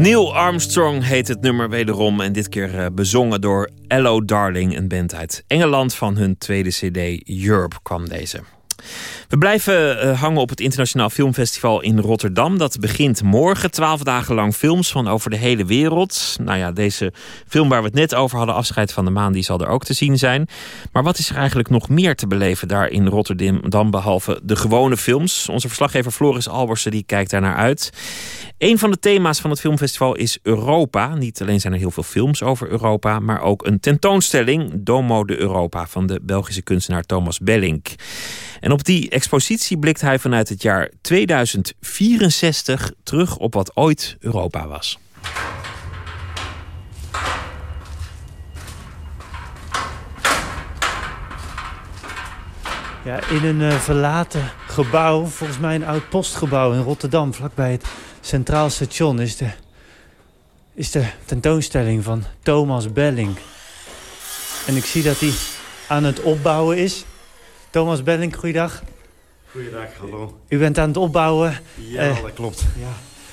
Neil Armstrong heet het nummer wederom en dit keer bezongen door Hello Darling, een band uit Engeland. Van hun tweede cd Europe kwam deze. We blijven uh, hangen op het Internationaal Filmfestival in Rotterdam. Dat begint morgen. Twaalf dagen lang films van over de hele wereld. Nou ja, deze film waar we het net over hadden, Afscheid van de Maan, die zal er ook te zien zijn. Maar wat is er eigenlijk nog meer te beleven daar in Rotterdam, behalve de gewone films? Onze verslaggever Floris Albersen die kijkt daar naar uit. Een van de thema's van het filmfestival is Europa. Niet alleen zijn er heel veel films over Europa, maar ook een tentoonstelling, Domo de Europa, van de Belgische kunstenaar Thomas Bellink. En op die expositie blikt hij vanuit het jaar 2064 terug op wat ooit Europa was. Ja, in een uh, verlaten gebouw, volgens mij een oud postgebouw in Rotterdam, vlakbij het Centraal Station, is de, is de tentoonstelling van Thomas Belling. En ik zie dat hij aan het opbouwen is. Thomas Belling, goeiedag. Goeiedag, hallo. U bent aan het opbouwen. Ja, Eh, dat klopt. ja.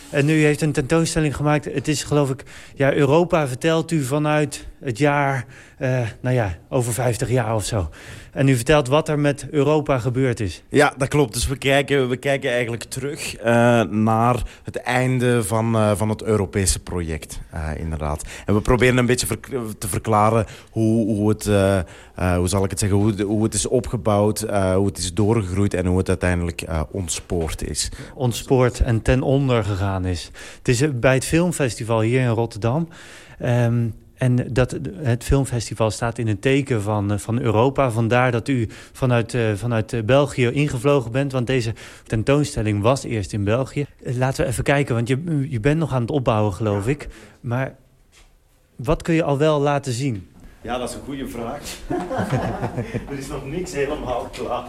En u heeft een tentoonstelling gemaakt. Het is geloof ik, ja, Europa vertelt u vanuit het jaar, eh, nou ja, over 50 jaar of zo. En u vertelt wat er met Europa gebeurd is. Ja, dat klopt. Dus we kijken, we kijken eigenlijk terug eh, naar het einde van, eh, van het Europese project, inderdaad. En we proberen een beetje verk- te verklaren hoe, hoe het, hoe zal ik het zeggen, hoe, het is opgebouwd, hoe het is doorgegroeid en hoe het uiteindelijk ontspoord is. Ontspoord en ten onder gegaan is. Het is bij het filmfestival hier in Rotterdam. Ehm, en dat, het filmfestival staat in het teken van, eh, van Europa. Vandaar dat u vanuit, eh, vanuit eh, België ingevlogen bent. Want deze tentoonstelling was eerst in België. Laten we even kijken, want je, je bent nog aan het opbouwen, geloof ik. Maar wat kun je al wel laten zien? Ja, dat is een goede vraag. [LAUGHS] er is nog niks helemaal klaar.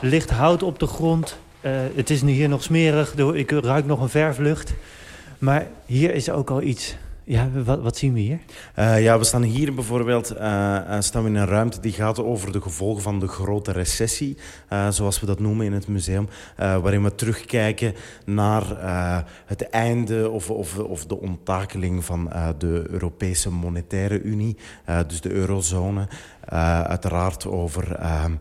Ligt hout op de grond. Het is nu hier nog smerig. Ik ruik nog een verflucht. Maar hier is ook al iets. Ja, wat, wat zien we hier? Eh, ja, we staan hier bijvoorbeeld eh, eh, staan we in een ruimte die gaat over de gevolgen van de grote recessie, zoals we dat noemen in het museum, waarin we terugkijken naar het einde of, of, of de onttakeling van de Europese Monetaire Unie, dus de eurozone. Uiteraard over ehm,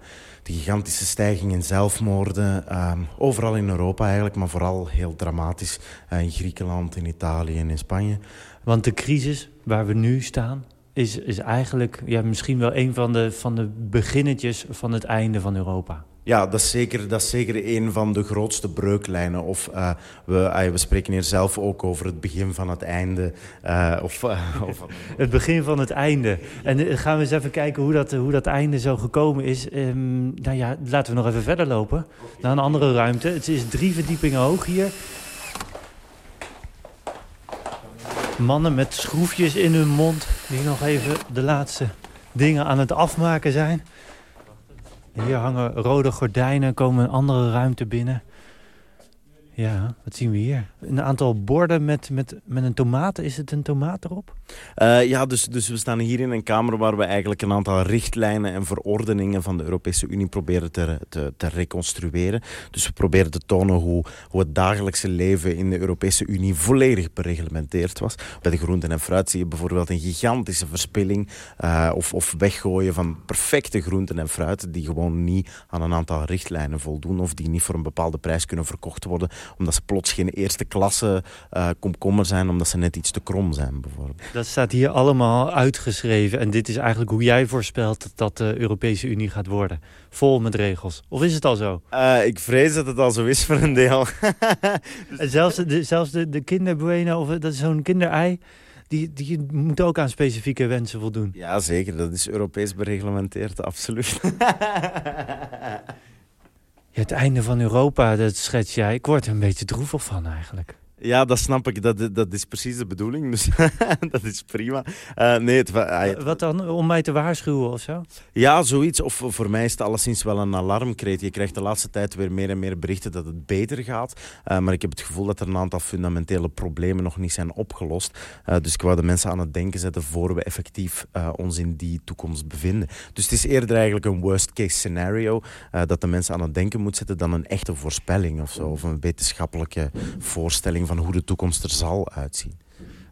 de gigantische stijging in zelfmoorden, ehm, overal in Europa eigenlijk, maar vooral heel dramatisch eh, in Griekenland, in Italië en in Spanje. Want de crisis waar we nu staan... is, is eigenlijk ja, misschien wel een van de, van de beginnetjes van het einde van Europa. Ja, dat is, zeker, dat is zeker een van de grootste breuklijnen. Of eh, we, ah, we spreken hier zelf ook over het begin van het einde. eh, of, eh, of, [LAUGHS] Het begin van het einde. En eh, gaan we eens even kijken hoe dat, hoe dat einde zo gekomen is. Ehm, nou ja, laten we nog even verder lopen. Naar een andere ruimte. Het is drie verdiepingen hoog hier. Mannen met schroefjes in hun mond. Die nog even de laatste dingen aan het afmaken zijn. Hier hangen rode gordijnen. Komen een andere ruimte binnen. Ja, wat zien we hier? Een aantal borden met, met, met een tomaat. Is het een tomaat erop? Eh, ja, dus, dus we staan hier in een kamer waar we eigenlijk een aantal richtlijnen en verordeningen van de Europese Unie proberen te, te, te reconstrueren. Dus we proberen te tonen hoe, hoe het dagelijkse leven in de Europese Unie volledig bereglementeerd was. Bij de groenten en fruit zie je bijvoorbeeld een gigantische verspilling eh, of, of weggooien van perfecte groenten en fruit die gewoon niet aan een aantal richtlijnen voldoen of die niet voor een bepaalde prijs kunnen verkocht worden omdat ze plots geen eerste klasse eh, komkommer zijn omdat ze net iets te krom zijn bijvoorbeeld. Dat staat hier allemaal uitgeschreven. En dit is eigenlijk hoe jij voorspelt dat, dat de Europese Unie gaat worden. Vol met regels. Of is het al zo? Eh, ik vrees dat het al zo is voor een deel. [LAUGHS] Zelfs de, zelfs de, de kinderbuena, of dat is zo'n kinderei... Die, die moet ook aan specifieke wensen voldoen. Ja, zeker. Dat is Europees bereglementeerd, absoluut. [LAUGHS] Het einde van Europa, dat schets jij. Ik word er een beetje droevig van eigenlijk. Ja, dat snap ik. Dat, dat is precies de bedoeling. Dus [LAUGHS] dat is prima. Uh, nee, het, uh, Wat dan? Om mij te waarschuwen of zo? Ja, zoiets. Of voor mij is het alleszins wel een alarmkreet. Je krijgt de laatste tijd weer meer en meer berichten dat het beter gaat. Uh, maar ik heb het gevoel dat er een aantal fundamentele problemen nog niet zijn opgelost. Uh, dus ik wou de mensen aan het denken zetten voor we effectief ons in die toekomst bevinden. Dus het is eerder eigenlijk een worst case scenario dat de mensen aan het denken moet zetten dan een echte voorspelling of zo. Of een wetenschappelijke voorstelling van hoe de toekomst er zal uitzien.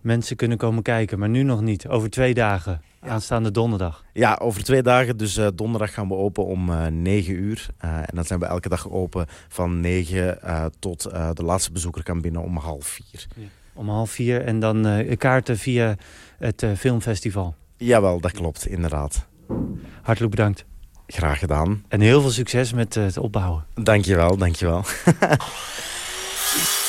Mensen kunnen komen kijken, maar nu nog niet. Over twee dagen, ja. aanstaande donderdag. Ja, over twee dagen. Dus uh, donderdag gaan we open om uh, 9 uur. Uh, en dan zijn we elke dag open van 9 tot de laatste bezoeker kan binnen om half vier. Ja. Om half vier en dan kaarten via het filmfestival. Jawel, dat klopt, inderdaad. Hartelijk bedankt. Graag gedaan. En heel veel succes met het opbouwen. Dankjewel, dankjewel. [LAUGHS]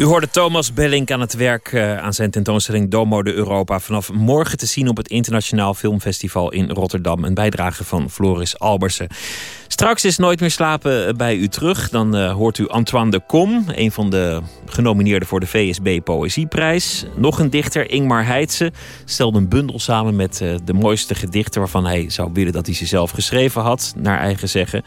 U hoorde Thomas Bellink aan het werk uh, aan zijn tentoonstelling Domo de Europa. Vanaf morgen te zien op het Internationaal Filmfestival in Rotterdam. Een bijdrage van Floris Albersen. Straks is Nooit meer slapen bij u terug. Dan uh, hoort u Antoine de Kom, een van de genomineerden voor de VSB Poëzieprijs. Nog een dichter, Ingmar Heitse, stelde een bundel samen met de mooiste gedichten... waarvan hij zou willen dat hij ze zelf geschreven had, naar eigen zeggen.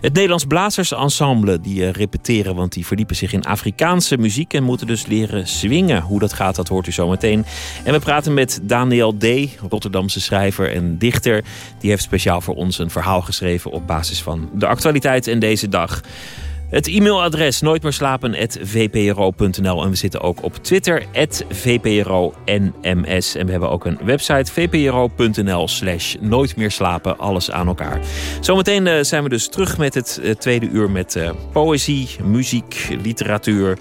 Het Nederlands Blazersensemble, die repeteren... want die verdiepen zich in Afrikaanse muziek... en moeten dus leren swingen. Hoe dat gaat, dat hoort u zo meteen. En we praten met Daniel D., Rotterdamse schrijver en dichter. Die heeft speciaal voor ons een verhaal geschreven op basis van de actualiteit en deze dag. Het e-mailadres nooitmeerslapen.vpro.nl en we zitten ook op Twitter, VPRO-NMS. En we hebben ook een website, vpro.nl slash nooitmeerslapen, alles aan elkaar. Zometeen uh, zijn we dus terug met het uh, tweede uur met uh, poëzie, muziek, literatuur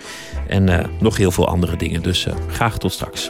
en nog heel veel andere dingen. Dus graag tot straks.